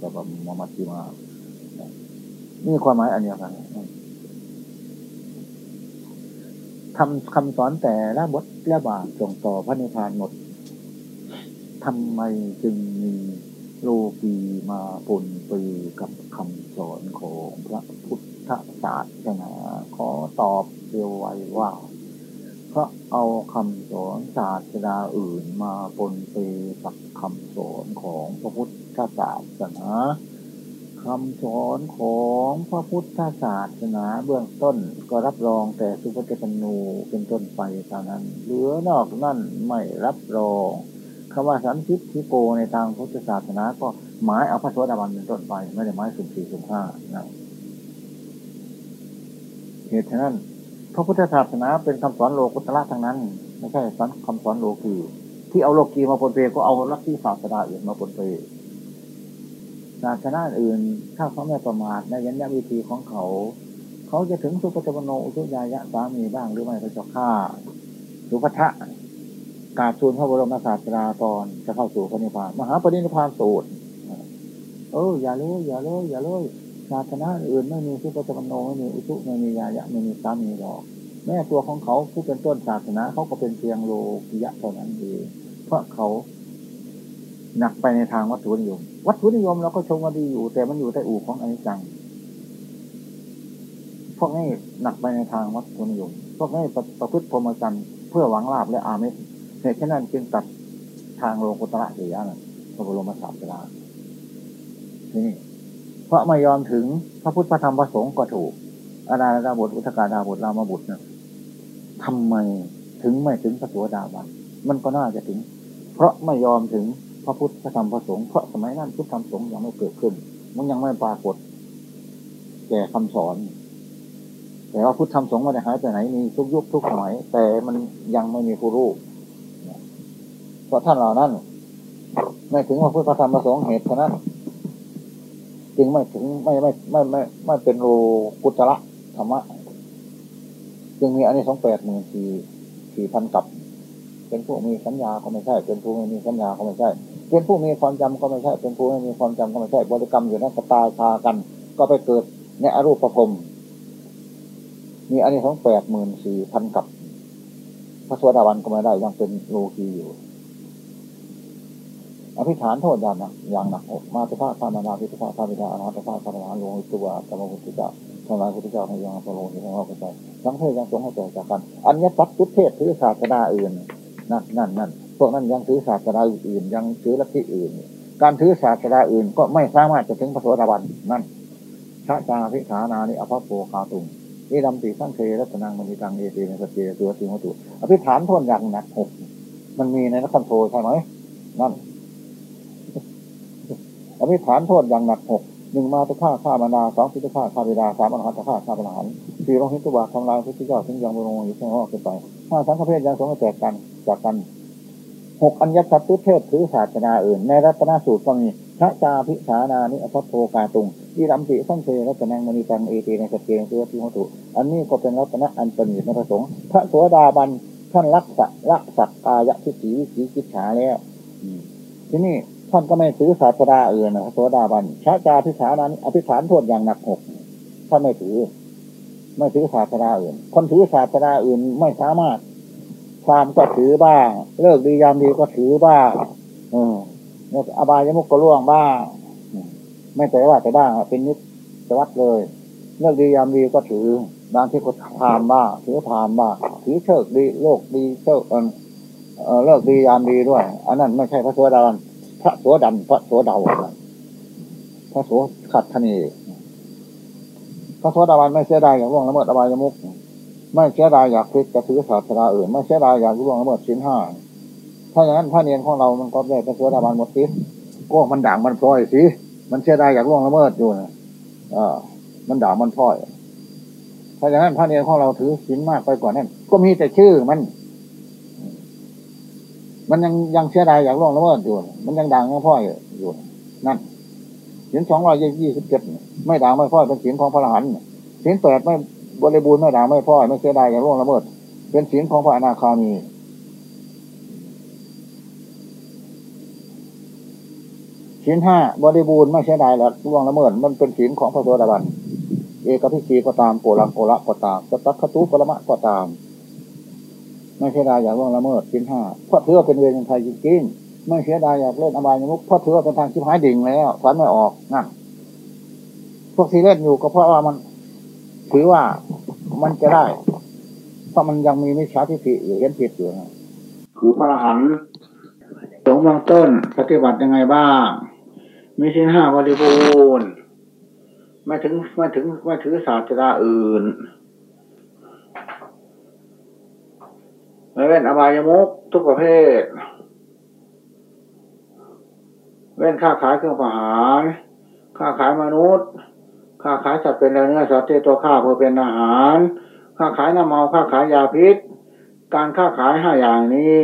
สัพพมมัตติมานี่ความหมายอันเดียวกัน ทำคำสอนแต่ละบทละบาทส่งต่อพระนิพพานหมดทำไมจึงมีโลกีมาปนปีกับคำสอนของพระพุทธศาสนาขอตอบเร็วไว้ว่าเพราะเอาคำสอนศาสนาอื่นมาปนเปกับคำสอนของพระพุทธศาสนา คำสอนของพระพุทธศาสนาเบื้องต้นก็รับรองแต่สุภเจตนูเป็นต้นไปเท่านั้น เหลือนอกนั่นไม่รับรองคำว่าสันทิทิโกในทางพุทธศาสนาก็หมายเอาพระโสดาบันเป็นต้นไป ไม่ได้หมายสุ่มสี่สุ่มห้านะเหตุฉะนั้น พระพุทธศาสนาเป็นคำสอนโลกุตละทั้งนั้น ไม่ใช่สอนคำสอนโลกีที่เอาโลกีมาปนเปก็เอาลัทธิศาสนาอื่นมาปนเป ศาสนาอื่น ถ้าเขาไม่ประมาทในยัญญวิธีของเขา เขาจะถึงสุปจมโนอุตุยายะสามีบ้างหรือไม่พระเจ้าข้าสุภัทะกาชูนพระบรมศาสดาตอนจะเข้าสู่พระนิพพานมหาปรินิพพานสูตรเอออย่าเลยอย่าเลยอย่าเลยศาสนาอื่นไม่มีสุปจมโนไม่มีอุตุไม่มียายะไม่มีสามีหรอกแม่ตัวของเขาผู้เป็นต้นศาสนาเขาก็เป็นเพียงโลกิยะเท่านั้นเองเพราะเขา หนักไปในทางวัตถุนิยม วัตถุนิยมเราก็ชมว่าดีอยู่ แต่มันอยู่ใต้อู่ของอนิจจัง พวกนี้หนักไปในทางวัตถุนิยม พวกนี้ประประพฤติพรหมจรรย์เพื่อหวังลาบและอาเมสเหตุฉะนั้นจึงตัดทางโลกุตระเสียนะพระบรมศาสดานี่เพราะไม่ยอมถึงพระพุทธพระธรรมพระสงฆ์ก็ถูกอาณาดาบทอุทกาดาบทรามาบุตรนะทำไมถึงไม่ถึงพระสวสดาบันมันก็น่าจะถึง เพราะไม่ยอมถึง พระพุทธธรรมพระสงฆ์เพราะสมัยนั้นพุทธธรรมสงฆ์ยังไม่เกิดขึ้น มันยังไม่ปรากฏแก่คำสอน แต่ว่าพุทธธรรมสงฆ์มันหายไปไหนมีทุกยุคทุกสมัย แต่มันยังไม่มีผู้รู้เพราะท่านเหล่านั้นไม่ถึงว่าพุทธธรรมพระสงฆ์เหตุฉะนั้น จึงไม่ถึงไม่ไม่ไม่ไม่ไม่เป็นโลกุตระธรรมะจึงมีอันนี้สองแปดหมื่นสี่สี่พันกับ เป็นผู้มีสัญญาก็ไม่ใช่ เป็นผู้ไม่มีสัญญาก็ไม่ใช่ เป็นผู้มีความจำก็ไม่ใช่ เป็นผู้ไม่มีความจำก็ไม่ใช่ บริกรรมอยู่ในสตาชากัน ก็ไปเกิดในอรูปภพมีอันนี้สองแปดหมื่นสี่พันกับ พระสวสดาวันก็ไม่ได้ยังเป็นโลกีอยู่ อภิฐานโทษยางหนักอย่างหนักอกมาตุภาพานานาพิทุภาพาวิดาอนาตภาพานาหลวงตัวธรรมพุทธเจ้าทำลายพุทธเจ้าให้ยังพระโลหิตของเราไปทั้งเทศยังสงให้แตกจากกัน อันนี้ปัดทุเทศถือศาสนาอื่น นั่นนั่นนั่น พวกนั้นยังถือศาสนาอื่น ยังถือลัทธิอื่น การถือศาสนาอื่นก็ไม่สามารถจะถึงพระโสดาบันนั่นชาจาพิฐานานิอภพโปคาตุงนี่ดำตีสังเครัตนังมณีตังเอเตในสเจตัวติงวัตุอภิฐานโทษอย่างหนักหกมันมีในนักขันโทใช่ไหมนั่นอภิฐานโทษอย่างหนักหกหนึ่งมาตุฆ่าฆ่ามานาสองพิตุฆ่าฆ่าบิดาสามอรหัตฆ่าฆ่าพระหันต์สี่ลงหินตุบาทำลายพระพุทธเจ้าถึงยังบรมอยู่ที่ห้อขึ้นไปห้าสังฆเพศยังสงฆ์แตกกันจากกัน หกอัญญสัตตุเทศถือศาสนาอื่น ในรัตนสูตรก็มีพระจาพิสานานิอภัพโพกาตุงที่ลำติสังเทรัตนังมณีตังเอเตในสเกงตัวที่หัตุอันนี้ก็เป็นรัตนะอันประณีตในพระสงฆ์พระโสดาบันท่านรักษะรักสักกายทิฏฐิวิสีกิจฉาแล้วที่นี่ท่านก็ไม่ถือศาสดาอื่นนะโสดาบันชาจาพิสานั้นอภิฐานโทษอย่างหนักหกท่านไม่ถือ ไม่ถือศาสดาอื่น คนถือศาสดาอื่นไม่สามารถ ความก็ถือบ้าง เลิกดียามดีก็ถือบ้างเอออบายมุกก็ล่วงบ้าง ไม่แต่ว่าแต่บ้างเป็นนิสวัดเลย เลิกดียามดีก็ถือบางที่ก็พามบ้างถือพามบ้างถือเชิกดีโลกดีเชิกเออเลิกดียามดีด้วย อันนั้นไม่ใช่พระสวสดาบันพระโสดำพระโสดาวพระโสขัดทนีพระโสดาบันไม่เสียดายอย่างล่วงละเมิดอบายมุก ไม่เสียดายอยากพิกจะถือศาสนาอื่น ไม่เสียดายอยากล่วงละเมิดชิ้นห้าถ้าอย่างนั้นพระเนียนของเรามันก็ได้พระโสดาบันหมดสิก็มันด่างมันพลอยสิมันเสียดายอยากล่วงละเมิดอยู่นะอ่ามันด่างมันพลอย ถ้าอย่างนั้นพระเนียนของเราถือชิ้นมากไปกว่านั้น ก็มีแต่ชื่อมัน มันยังยังเสียดายอยากล่วงละเมิดอยู่ มันยังดังยังพ่อยอยู่นั่นสินสองร้อยยี่สิบเจ็ดไม่ด่างไม่พ่อยเป็นสินของพระอรหันต์สินแปดไม่ บริบูรณ์ไม่ด่างไม่พ่อยไม่เสียดายกับาล่วงละเมิด เป็นศีลของพระอนาคามี ศีลห้าบริบูรณ์ไม่เสียดายและล่วงละเมิด มันเป็นศีลของพระโสดาบัน เอกพิชีก็ตามโปรังโปละก็ตามสตักคตุปรมะก็ตาม ไม่เสียดายอย่าล่วงละเมิดศีลห้าเพราะเธอเป็นเวรยังไทยจริงไม่เสียดายอยากเล่นอบายมุกเพราะเธอเป็นทางชิบหายดิ่งแล้วฝันไม่ออกนั่นพวกที่เล่นอยู่ก็เพราะว่ามัน ถือว่ามันจะได้ เพราะมันยังมีมิจฉาทิฏฐิอยู่เห็นผิดอยู่คือพระอรหันต์สงฆ์บางต้นปฏิบัติยังไงบ้าง มีสินห้าบริบูรณ์ไม่ถึงไม่ถึงไม่ถือศาสนาอื่นไม่เว้นอบายมุกทุกประเภท เว้นค้าขายเครื่องประหารค้าขายมนุษย์ ค้าขายสัตว์เป็นเนื้อสัตว์ที่ตัวข้าเพื่อเป็นอาหาร ค้าขายน้ำเมาค้าขายยาพิษ การค้าขายห้าอย่างนี้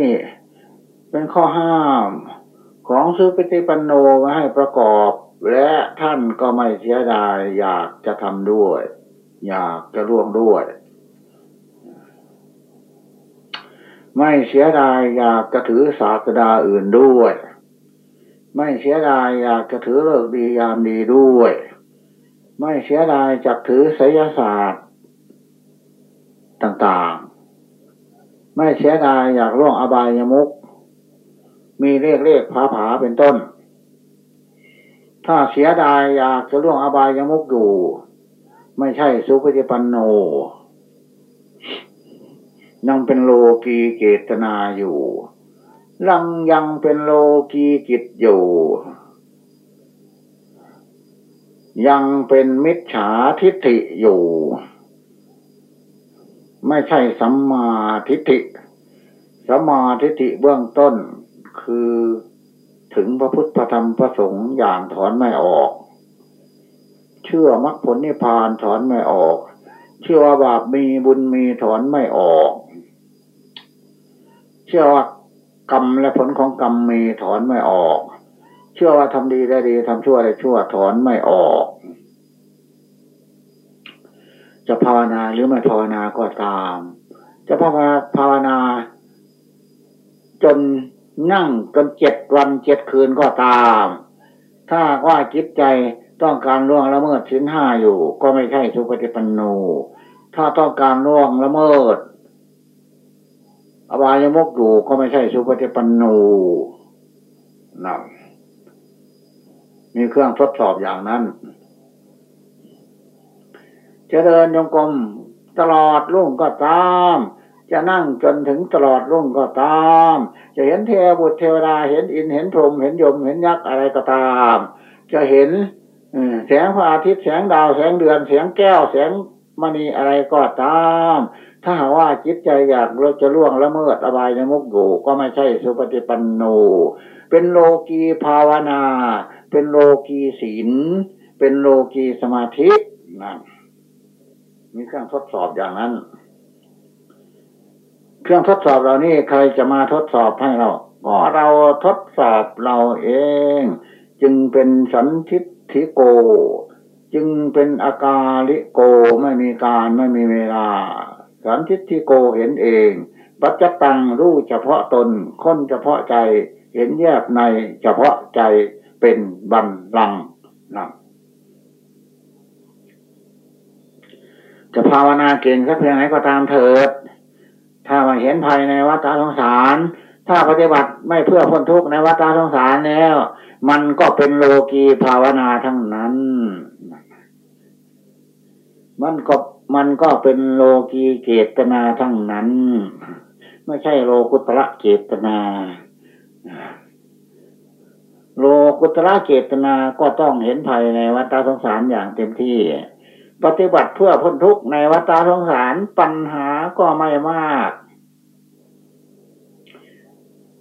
เป็นข้อห้ามของซื้อปฏิปันโนมาให้ประกอบ และท่านก็ไม่เสียดายอยากจะทำด้วย อยากจะร่วมด้วย ไม่เสียดายอยากจะถือศาสดาอื่นด้วย ไม่เสียดายอยากจะถือเลิกดียามดีด้วย ไม่เสียดายจะถือไสยศาสตร์ต่างๆ ไม่เสียดายอยากล่วงอบายมุก มีเลขเลขผาผาเป็นต้น ถ้าเสียดายอยากจะล่วงอบายมุกอยู่ ไม่ใช่สุปฏิปันโน ยังเป็นโลกีเกตนาอยู่ ลังยังเป็นโลกีกิจอยู่ ยังเป็นมิจฉาทิฏฐิอยู่ ไม่ใช่สัมมาทิฏฐิสัมมาทิฏฐิเบื้องต้นคือถึงพระพุทธธรรมพระสงฆ์อย่างถอนไม่ออก เชื่อมรรคผลนิพพานถอนไม่ออก เชื่อว่าบาปมีบุญมีถอนไม่ออก เชื่อว่ากรรมและผลของกรรมมีถอนไม่ออก เชื่อว่าทำดีได้ดีทำชั่วได้ชั่วถอนไม่ออก จะภาวนาหรือไม่ภาวนาก็ตาม จะภาวนาภาวนา จนนั่งจนเจ็ดวันเจ็ดคืนก็ตาม ถ้าว่าจิตใจต้องการล่วงละเมิดสินห้าอยู่ ก็ไม่ใช่สุปฏิปันโนถ้าต้องการล่วงละเมิดอบายมุกอยู่ก็ไม่ใช่สุปฏิปันโนนั่น มีเครื่องทดสอบอย่างนั้น จะเดินยงกลมตลอดรุ่งก็ตาม จะนั่งจนถึงตลอดรุ่งก็ตาม จะเห็นเทวบุตรเทวดาเห็นอินเห็นพรหมเห็นยมเห็นยักษ์อะไรก็ตาม จะเห็นแสงพระอาทิตย์แสงดาวแสงเดือนแสงแก้วแสงมณีอะไรก็ตาม ถ้าหาว่าจิตใจอยากเราจะล่วงละเมิดอบายในมุกอยู่ก็ไม่ใช่สุปฏิปันโน เป็นโลกีภาวนา เป็นโลกีศีล เป็นโลกีสมาธินั่นมีเครื่องทดสอบอย่างนั้น เครื่องทดสอบเหล่านี้ใครจะมาทดสอบให้เราก็เราทดสอบเราเอง จึงเป็นสันทิทิโก จึงเป็นอากาลิโกไม่มีการไม่มีเวลา สันทิทิโกเห็นเองปัจจตังรู้เฉพาะตน ค้นเฉพาะใจ เห็นแยบในเฉพาะใจ เป็นบันลังนั่นจะภาวนาเก่งสักเพียงไหนก็ตามเถิด ถ้ามาเห็นภายในวัฏสงสาร ถ้าปฏิบัติไม่เพื่อพ้นทุกข์ในวัฏสงสารแล้ว มันก็เป็นโลกีภาวนาทั้งนั้น มันก็มันก็เป็นโลกีเจตนาทั้งนั้น ไม่ใช่โลกุตระเจตนา โลกุตระเจตนาก็ต้องเห็นภายในวัฏสงสารอย่างเต็มที่ ปฏิบัติเพื่อพ้นทุกข์ในวัฏสงสารปัญหาก็ไม่มาก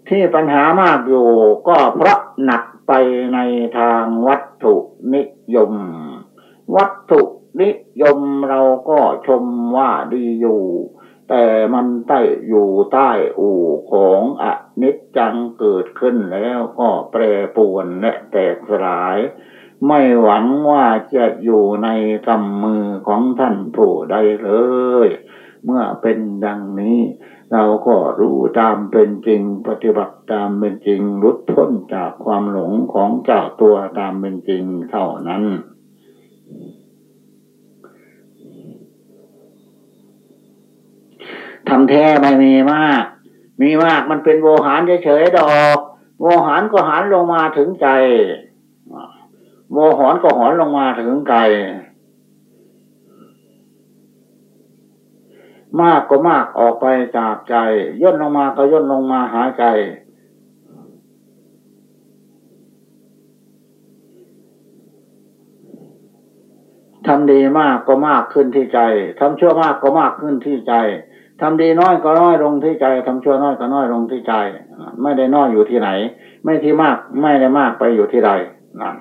ที่ปัญหามากอยู่ก็เพราะหนักไปในทางวัตถุนิยม วัตถุนิยมเราก็ชมว่าดีอยู่ แต่มันใต้อยู่ใต้อู่ของอนิจจังเกิดขึ้นแล้วก็แปรปรวนและแตกสลาย ไม่หวังว่าจะอยู่ในกำมือของท่านผู้ใดเลย เมื่อเป็นดังนี้ เราก็รู้ตามเป็นจริงปฏิบัติตามเป็นจริงรุดพ้นจากความหลงของเจ้าตัวตามเป็นจริงเท่านั้น ทำแท้ไม่มีมาก มีมากมันเป็นโวหารเฉยๆดอก โวหารก็หารลงมาถึงใจ โวหอนก็หอนลงมาถึงใจมากก็มากออกไปจากใจ ย่นลงมาก็ย่นลงมาหาใจ ทำดีมากก็มากขึ้นที่ใจ ทำชั่วมากก็มากขึ้นที่ใจ ทำดีน้อยก็น้อยลงที่ใจทำชั่วน้อยก็น้อยลงที่ใจ ไม่ได้น้อยอยู่ที่ไหน ไม่ที่มากไม่ได้มากไปอยู่ที่ใดนั่น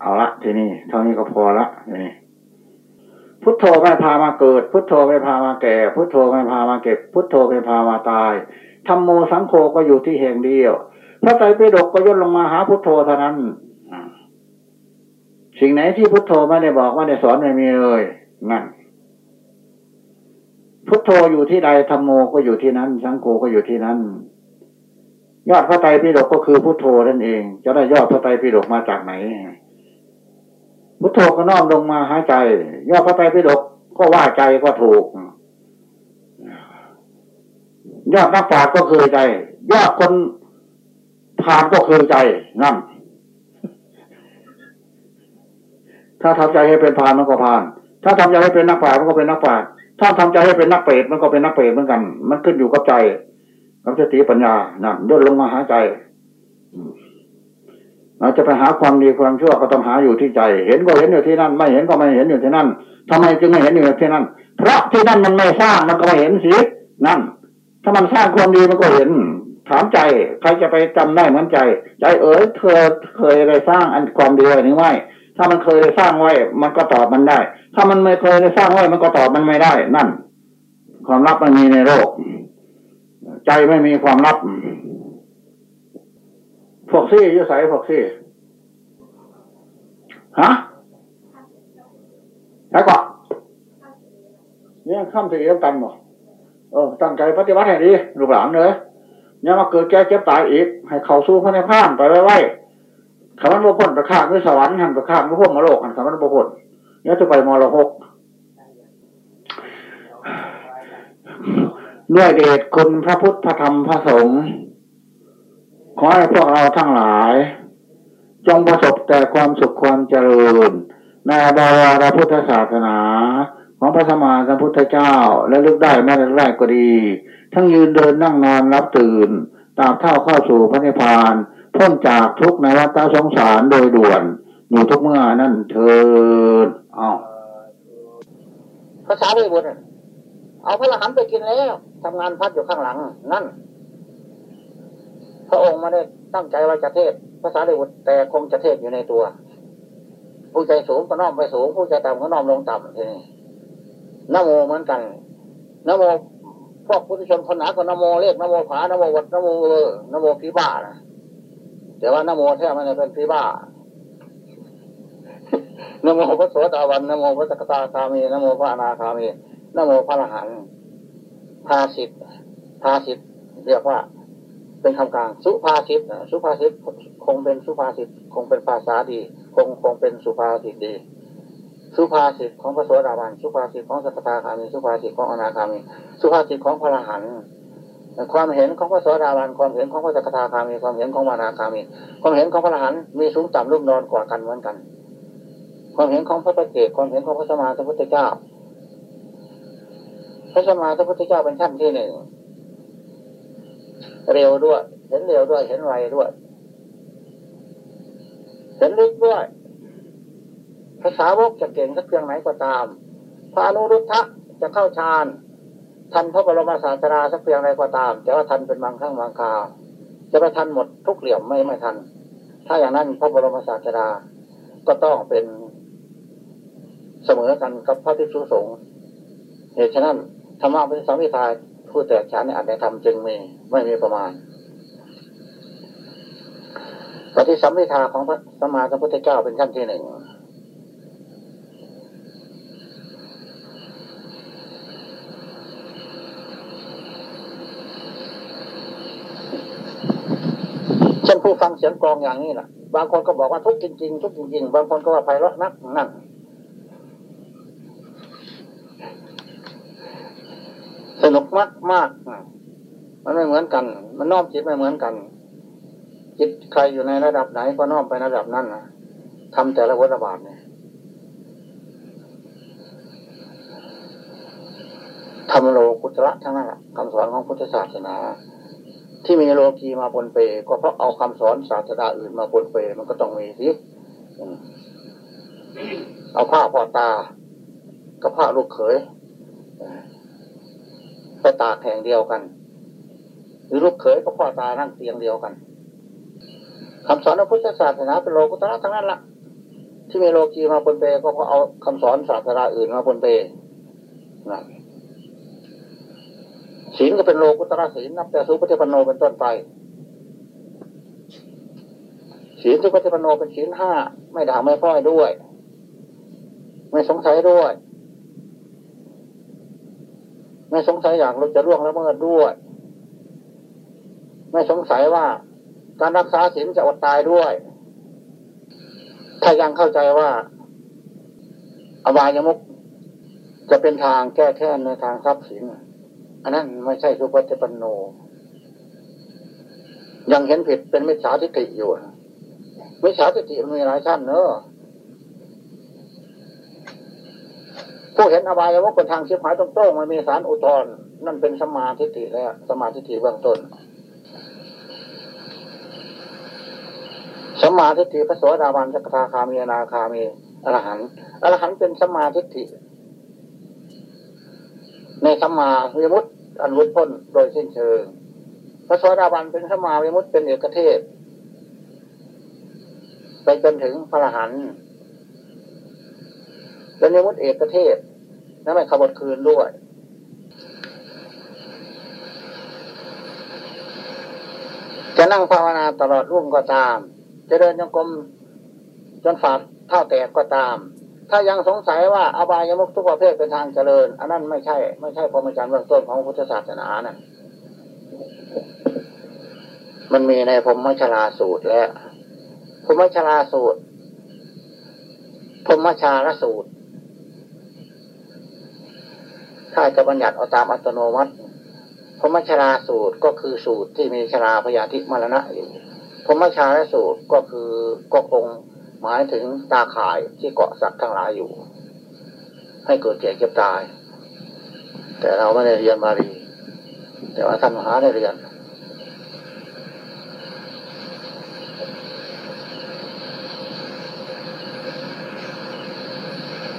เอาละทีนี้เท่านี้ก็พอละทีนี้พุทโธไม่พามาเกิด พุทโธไม่พามาแก่ พุทโธไม่พามาเก็บ พุทโธไม่พามาตายธรรมโมสังโฆก็อยู่ที่แห่งเดียวพระไตรปิฎกก็ย่นลงมาหาพุทโธเท่านั้นสิ่งไหนที่พุทโธไม่ได้บอกว่าได้สอนไม่มีเลยนั่น พุทโธอยู่ที่ใดธรรมโมก็อยู่ที่นั้น สังโฆก็อยู่ที่นั้น ยอดพระไตรปิฎกก็คือพุทโธนั่นเอง จะได้ยอดพระไตรปิฎกมาจากไหน พุทโธก็น้อมลงมาหายใจ ยอดพระไตรปิฎกก็ว่าใจก็ถูก ยอดนักปราชญ์ก็คือใจ ยอดคนผ่านก็คือใจนั่นถ้าทำใจให้เป็นพานมันก็พาน ถ้าทำใจให้เป็นนักปราชญ์มันก็เป็นนักปราชญ์ ถ้าทำใจให้เป็นนักเปรตมันก็เป็นนักเปรตเหมือนกัน มันขึ้นอยู่กับใจกับสติปัญญานั่นเดินลงมาหาใจเราจะไปหาความดีความชั่วก็ต้องหาอยู่ที่ใจ เห็นก็เห็นอยู่ที่นั่น ไม่เห็นก็ไม่เห็นอยู่ที่นั่นทำไมจึงไม่เห็นอยู่ที่นั่น เพราะที่นั่นมันไม่สร้างมันก็ไม่เห็นสินั่น ถ้ามันสร้างความดีมันก็เห็น ถามใจใครจะไปจำได้เหมือนใจ ใจเอ๋ยเธอเคยได้สร้างอันความดีไว้หรือไหม ถ้ามันเคยได้สร้างไว้ มันก็ตอบมันได้ ถ้ามันไม่เคยได้สร้างไว้ มันก็ตอบมันไม่ได้ นั่น ความลับมันมีในโลก ใจไม่มีความลับพวกซี่ยุ่ใสพวกซี่ฮะแล้วก็เนี่ยข้ามสี่ต้องกันบ่เออตั้งใจปฏิบัติให้ดีลูกหลานเลยเนี่ยมาเกิดแก่เจ็บตายอีก ให้เขาสู้พระในพานไปไว้ คำว่าบุคคลประคาด้วยสวรรค์หันประคาด้วยพวกมรโลกหันคำว่าบุคคลเนี่ยจะไปมรหกด้วยเดชคุณพระพุทธพระธรรมพระสงฆ์ขอให้พวกเราทั้งหลาย จงประสบแต่ความสุขความเจริญในบารพระพุทธศาสนา ของพระสมมาสัมพุทธเจ้า และลึกได้ไม่ลึกได้ก็ดี ทั้งยืนเดินนั่งนอนรับตื่น ตามเท่าเข้าสู่พระนิพพาน พ้นจากทุกนวัฏสงสารโดยด่วน อยู่ทุกเมื่อนั่นเถิดอ้าวภาษาไม่บุญเอาพระละหันไปกินแล้วทำงานพัดอยู่ข้างหลัง นั่น พระองค์ไม่ได้ตั้งใจว่าจะเทศน์ภาษาเทวบุตรแต่คงจะเทศน์อยู่ในตัว ผู้ใจสูงก็น้อมไปสูง ผู้ใจต่ำก็น้อมลงต่ำทีนี้นโมเหมือนกันนโมพวกปุถุชนคนหนาก็นโมเรียกนโมพานโมวัดนโมเออนโมผีบ้านะ แต่ว่านโมแท้มันเป็นผีบ้านโมพระโสดาบันนโมพระสกทาคามีนโมพระอนาคามีนโมพระอรหันต์ภาสิทธ์ภาสิทธ์เรียกว่า เป็นคำกลางสุภาษิตสุภาษิตคงเป็นสุภาษิตคงเป็นภาษาดี คงคงเป็นสุภาษิตดี สุภาษิตของพระโสดาบันสุภาษิตของสักตาคามี สุภาษิตของอนาคามี สุภาษิตของพระอรหันต์ ความเห็นของพระโสดาบันความเห็นของพระสักตาคามีความเห็นของอนาคามีความเห็นของพระอรหันต์มีสูงต่ำรุ่มนอนกว่ากันเหมือนกัน ความเห็นของพระปฏิเจกความเห็นของพระสมมาสัมพุทธเจ้า พระสมมาสัมพุทธเจ้าเป็นท่านที่หนึ่งเร็วด้วย เห็นเร็วด้วย เห็นไวด้วย เห็นลึกด้วยภาษาวกจะเก่งสักเพียงไหนก็ตามพระอนุรุทธะจะเข้าฌาน ทันพระบรมศาสดาสักเพียงไรก็ตาม แต่ว่าทันเป็นบางครั้งบางคราวจะไปทันหมดทุกเหลี่ยมไม่ไม่ทัน ถ้าอย่างนั้นพระบรมศาสดาก็ต้องเป็นเสมอกันกับพระภิกษุสงฆ์เหตุฉะนั้นธรรมะเป็นสามิทายผู้แตกฉานในอัตในธรรมจึงมีไม่มีประมาณปฏิสัมพิทาของพระสมมาสัมพุทธเจ้าเป็นขั้นที่หนึ่ง ผู้ ฟังเสียงกลองอย่างนี้แหละบางคนก็บอกว่าทุกข์จริงๆทุกข์จริงๆ บางคนก็ว่าไพเราะนักนั่นสนุกมากมากมันไม่เหมือนกัน มันน้อมจิตไม่เหมือนกัน จิตใครอยู่ในระดับไหนก็น้อมไประดับนั้นนะทำแต่ละวัฏบาทเนี่ยทำโลกุตระทั้งนั้นแหละคำสอนของพุทธศาสนา ที่มีโลกีมาปนเปก็เพราะเอาคำสอนศาสดาอื่นมาปนเปมันก็ต้องมีสิเอาผ้าพอตาก็ผ้าลูกเขยไปตากแห่งเดียวกัน หรือลูกเขยก็พ่อตานั่งเตียงเดียวกันคำสอนของพุทธศาสนาเป็นโลกุตระทั้งนั้นละที่มีโลกีมาปนเปก็เพราะเอาคำสอนศาสดาอื่นมาปนเปนะ ศีลก็เป็นโลกุตระศีลนับแต่สุปฏิปันโนเป็นต้นไป ศีลสุปฏิปันโนเป็นศีลห้าไม่ด่าไม่พ้อยด้วย ไม่สงสัยด้วย ไม่สงสัยอยากเราจะร่วงละเมิดด้วย ไม่สงสัยว่า การรักษาศีลจะอดตายด้วย ถ้ายังเข้าใจว่า อบายมุกจะเป็นทางแก้แค้นในทางทรัพย์สิน อันนั้นไม่ใช่สุปฏิปันโน ยังเห็นผิดเป็นมิจฉาทิฏฐิอยู่มิจฉาทิฏฐิมันมีหลายชั้นเนอะผู้เห็นอบายว่าเป็นทางชิบหายตรงๆมันมีสารอุทธรนั่นเป็นสมาธิฏฐิแล้วสมาธิฏฐิเบื้องต้นสมาธิฏฐิพระโสดาบันสกทาคามีนาคามีอรหันต์อรหันต์เป็นสมาธิฏฐิในสมมาวิมุตติ อันวุฒิพ้นโดยสิ้นเชิง พระสวสดาบันเป็นสมาวิมุตเป็นเอกเทศ ไปจนถึงพระรหันต์เป็นวิมุตเอกเทศและไม่ขบคืนด้วยจะนั่งภาวนาตลอดรุ่งก็ตาม จะเดินยังกรมจนฝ่าเท่าแตกก็ตาม ถ้ายังสงสัยว่าอบายมุกทุกประเภทเป็นทางเจริญ อันนั้นไม่ใช่ไม่ใช่พรหมจรรย์เบื้องต้นของพุทธศาสนานะมันมีในพรหมชลาสูตรและพรหมชลาสูตรพรหมชาลสูตร ถ้าจะบัญญัติเอาตามอัตโนมัติพรหมชลาสูตรก็คือสูตรที่มีชลาพยาธิมรณะอยู่พรหมชาลสูตรก็คือก็คง หมายถึงตาข่ายที่เกาะสัตว์ทั้งหลายอยู่ ให้เกิดแก่เก็บตาย แต่เราไม่ได้เรียนมารีแต่ว่าท่านมหาได้เรียน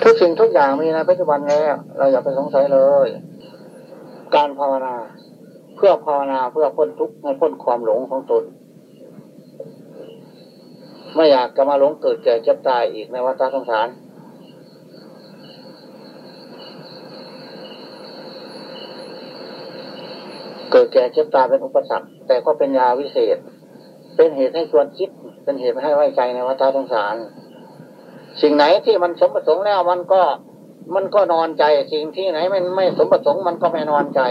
ทุกสิ่งทุกอย่างมีในปัจจุบันแล้วเราอย่าไปสงสัยเลย การภาวนา เพื่อภาวนาเพื่อพ้นทุกข์ให้พ้นความหลงของตน ไม่อยากจะมาหลงเกิดแก่เจ็บตายอีกในวัฏสงสาร เกิดแก่เจ็บตายเป็นอุปสรรคแต่ก็เป็นยาวิเศษ เป็นเหตุให้ชวนคิด เป็นเหตุให้ไว้ใจในวัฏสงสาร สิ่งไหนที่มันสมประสงค์แล้วมันก็มันก็นอนใจ สิ่งที่ไหนมันไม่สมประสงค์มันก็ไม่นอนใจ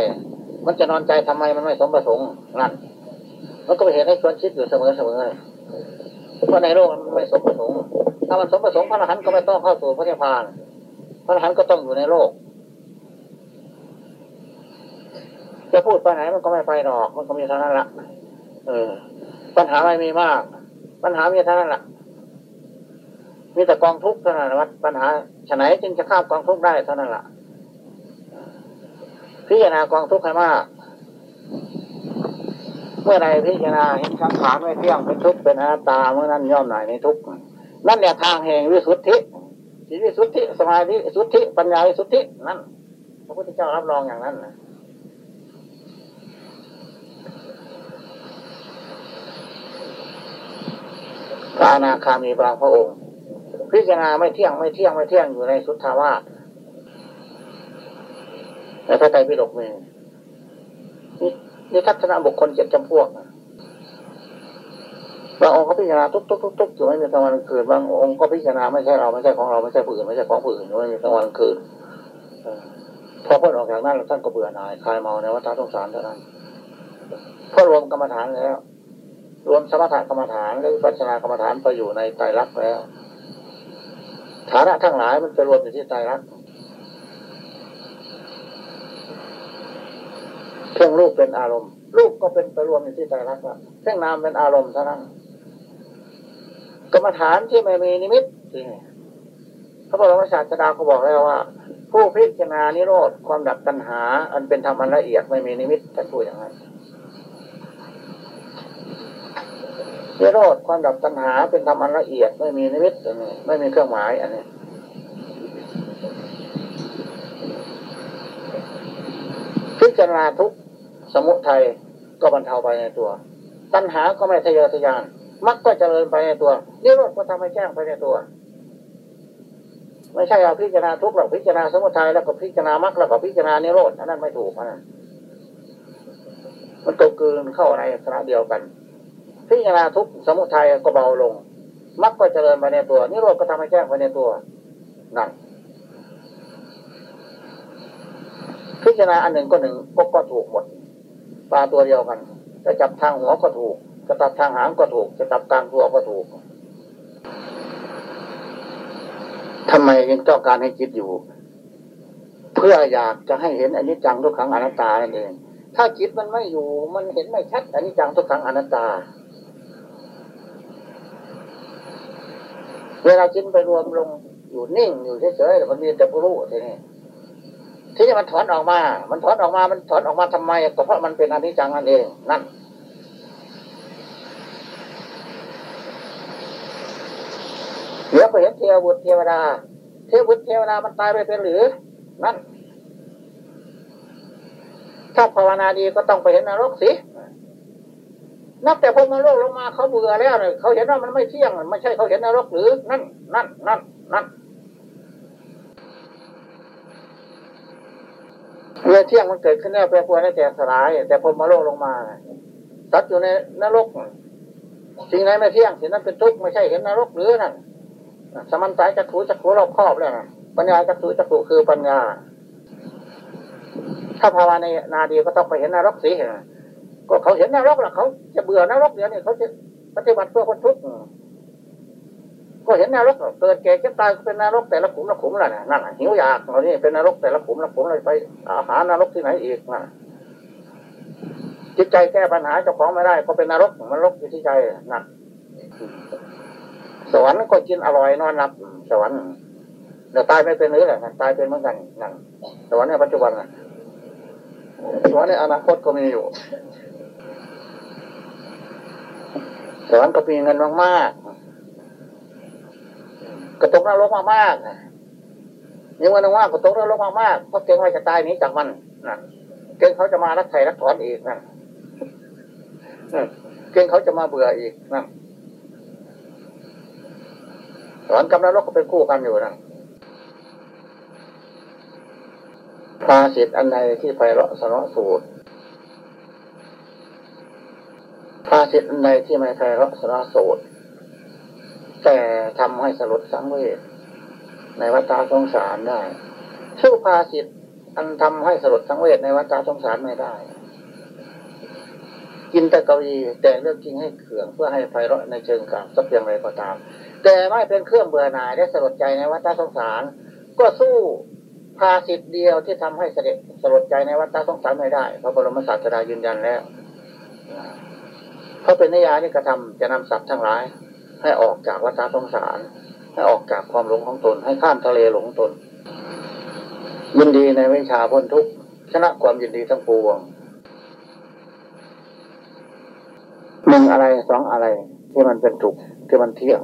มันจะนอนใจทำไมมันไม่สมประสงค์นั่นมันก็เป็นเหตุให้ชวนคิดอยู่เสมอเสมอ เพราะในโลกมันไม่สมประสงค์ ถ้ามันสมประสงค์พระอรหันต์ก็ไม่ต้องเข้าสู่พระนิพพาน พระอรหันต์ก็ต้องอยู่ในโลก จะพูดไปไหนมันก็ไม่ไปหรอก มันก็มีเท่านั้นละเออ ปัญหาไม่มีมาก ปัญหามีเท่านั้นละมีแต่กองทุกข์เท่านั้นวัดปัญหาฉไหนจึงจะข้ามกองทุกข์ได้เท่านั้นละพิจารณากองทุกข์ให้มาก มื่อใดพิจารณาเห็นสังขารไม่เที่ยงเป็นทุกข์เป็นอนัตตาเมื่อนั้นย่อมหน่ายในทุกข์นั่นเนี่ยทางแห่งวิสุทธิสิวิสุทธิสมาธิสุทธิปัญญาวิสุทธินั่นพระพุทธเจ้ารับรองอย่างนั้นนะพระอนาคามีบางพระองค์ พิจารณาไม่เที่ยงไม่เที่ยงไม่เที่ยงอยู่ในสุทธาวาสในพระไตรปิฎกมี นี่ทัศนะบุคคลเจ็ดจำพวกบางองค์ก็พิจารณาทุกทุกทุกทุกอยู่ไม่มีกลางวันคืนบางองค์ก็พิจารณาไม่ใช่เราไม่ใช่ของเราไม่ใช่ผู้อื่นไม่ใช่ของผู้อื่นไม่มีกลางวันคืนพอพ้นออกจากนั้นท่านก็เบื่อหน่ายคลายเมาในวัฏสงสารเท่านั้นพอรวมกรรมฐานแล้ว รวมสมถกรรมฐานและวิปัสสนากรรมฐานไปอยู่ในไตรลักษณ์แล้วฐานะทั้งหลายมันไปรวมอยู่ที่ไตรลักษณ์ เพ่องรูปเป็นอารมณ์ รูปก็เป็นไปรวมอยู่ที่ไตรลักษณ์แล้วเพ่งนามเป็นอารมณ์เท่านั้นกรรมฐานที่ไม่มีนิมิตที่พระบรมศาสดาเขาบอกแล้วว่า ผู้พิจารณานิโรธความดับตัณหา อันเป็นธรรมอันละเอียดไม่มีนิมิตท่านพูดอย่างนั้นนิโรธความดับตัณหาเป็นธรรมอันละเอียดไม่มีนิมิตอันนี้ไม่มีเครื่องหมายอันนี้พิจารณาทุก สมุทัยก็บรรเทาไปในตัว ตัณหาก็ไม่ทะเยอทะยานมรรคก็เจริญไปในตัวนิโรธก็ทำให้แจ้งไปในตัว ไม่ใช่เอาพิจารณาทุกข์หรอกพิจารณาสมุทัยแล้วก็พิจารณามรรคแล้วก็พิจารณานิโรธอันนั้นไม่ถูกนะมันตกกลืนเข้าในคณะเดียวกัน พิจารณาทุกสมุทัยก็เบาลงมรรคก็เจริญไปในตัวนิโรธก็ทำให้แจ้งไปในตัวนั่นพิจารณาอันหนึ่งก็หนึ่งก็ก็ถูกหมด ปลาตัวเดียวกันจะจับทางหัวก็ถูก จะตัดทางหางก็ถูก จะตัดกลางตัวก็ถูกทำไมยังต้องการให้คิดอยู่ เพื่ออยากจะให้เห็นอนิจจังทุกขังอนัตตานั่นเอง ถ้าจิตมันไม่อยู่ มันเห็นไม่ชัดอนิจจังทุกขังอนัตตา เวลาจิตไปรวมลงอยู่นิ่งอยู่เฉยๆมันมีแต่ผู้รู้ทีนี้ ที่นี่มันถอนออกมา มันถอนออกมา มันถอนออกมาทำไมก็เพราะมันเป็นอนิจจังนั่นเอง นั่น เดี๋ยวไปเห็นเทวบุตรเทวดา เทวบุตรเทวดามันตายไปเป็นหรือ นั่น ถ้าภาวนาดีก็ต้องไปเห็นนรกสินับแต่พรหมโลกลงมาเขาเบื่อแล้วเนี่ยเขาเห็นว่ามันไม่เที่ยงไม่ใช่เขาเห็นนรกหรือ นั่น นั่น นั่น นั่น เมื่อเที่ยงมันเกิดขึ้นแล้วแปรปรวนและแตกสลาย แต่พรหมโลกลงมาสัตว์อยู่ในนรกสิ่งไหนไม่เที่ยงสิ่งนั้นเป็นทุกข์ไม่ใช่เห็นนรกหรือนั่นสมันสายจักขุจักขุรอบครอบแล้วนะปัญญาจักขุจักขุคือปัญญา ถ้าภาวนานาดีก็ต้องไปเห็นนรกสิก็เขาเห็นนรกแล้วเขาจะเบื่อนรกเดี๋ยวนี้เขาจะปฏิบัติเพื่อคนทุกข์ ก็เห็นนรกเกิดแก่เจ็บตายเป็นนรกแต่ละขุมละขุมละนะนั่นหิวอยากเรานี่เป็นนรกแต่ละขุมละขุมเลยไปอาหารนรกที่ไหนอีกนะจิตใจแก้ปัญหาเจ้าของไม่ได้ ก็เป็นนรกมันรกอยู่ที่ใจนั่นสวรรค์ก็กินอร่อยนอนหลับ สวรรค์เดี๋ยวตายไม่เป็นหรือแหละตายเป็นเหมือนกันนั่นสวรรค์ในปัจจุบันนะสวรรค์ในอนาคตก็มีอยู่สวรรค์ก็มีเงินมากๆ กระตกนรกมากๆยังวันนึงว่ากระตกนรกมากๆเพราะเกรงว่าจะตายนี้จากมันนั่นเกรงเขาจะมารักใครรักถอนอีกนั่นเกรงเขาจะมาเบื่ออีกนั่นกับนรกก็เป็นคู่กันอยู่นะภาสิทธิ์อันใดที่ไพเราะสนอสูตรภาสิทธิ์อันใดที่ไม่ไพเราะสนอสูตร แต่ทำให้สลดสังเวชในวัฏสงสารได้ สู้ภาสิทธิ์อันทำให้สลดสังเวชในวัฏสงสารไม่ได้ กินแต่กวีแต่เรื่องจริงให้เขื่องเพื่อให้ไพเราะในเชิงกลางสักเพียงไรก็ตาม แต่ไม่เป็นเครื่องเบื่อหน่ายและสลดใจในวัฏสงสาร ก็สู้ภาสิทธิ์เดียวที่ทำให้เสด็จสลดใจในวัฏสงสารไม่ได้พระบรมศาสดายืนยันแล้วเขาเป็นนิยานิกระทำจะนำสัตว์ทั้งหลาย ให้ออกจากวัฏสงสาร ให้ออกจากความหลงของตน ให้ข้ามทะเลหลงตน ยินดีในวิชาพ้นทุกข์ชนะความยินดีทั้งปวงหนึ่งอะไรสองอะไรที่มันเป็นถูกที่มันเที่ยง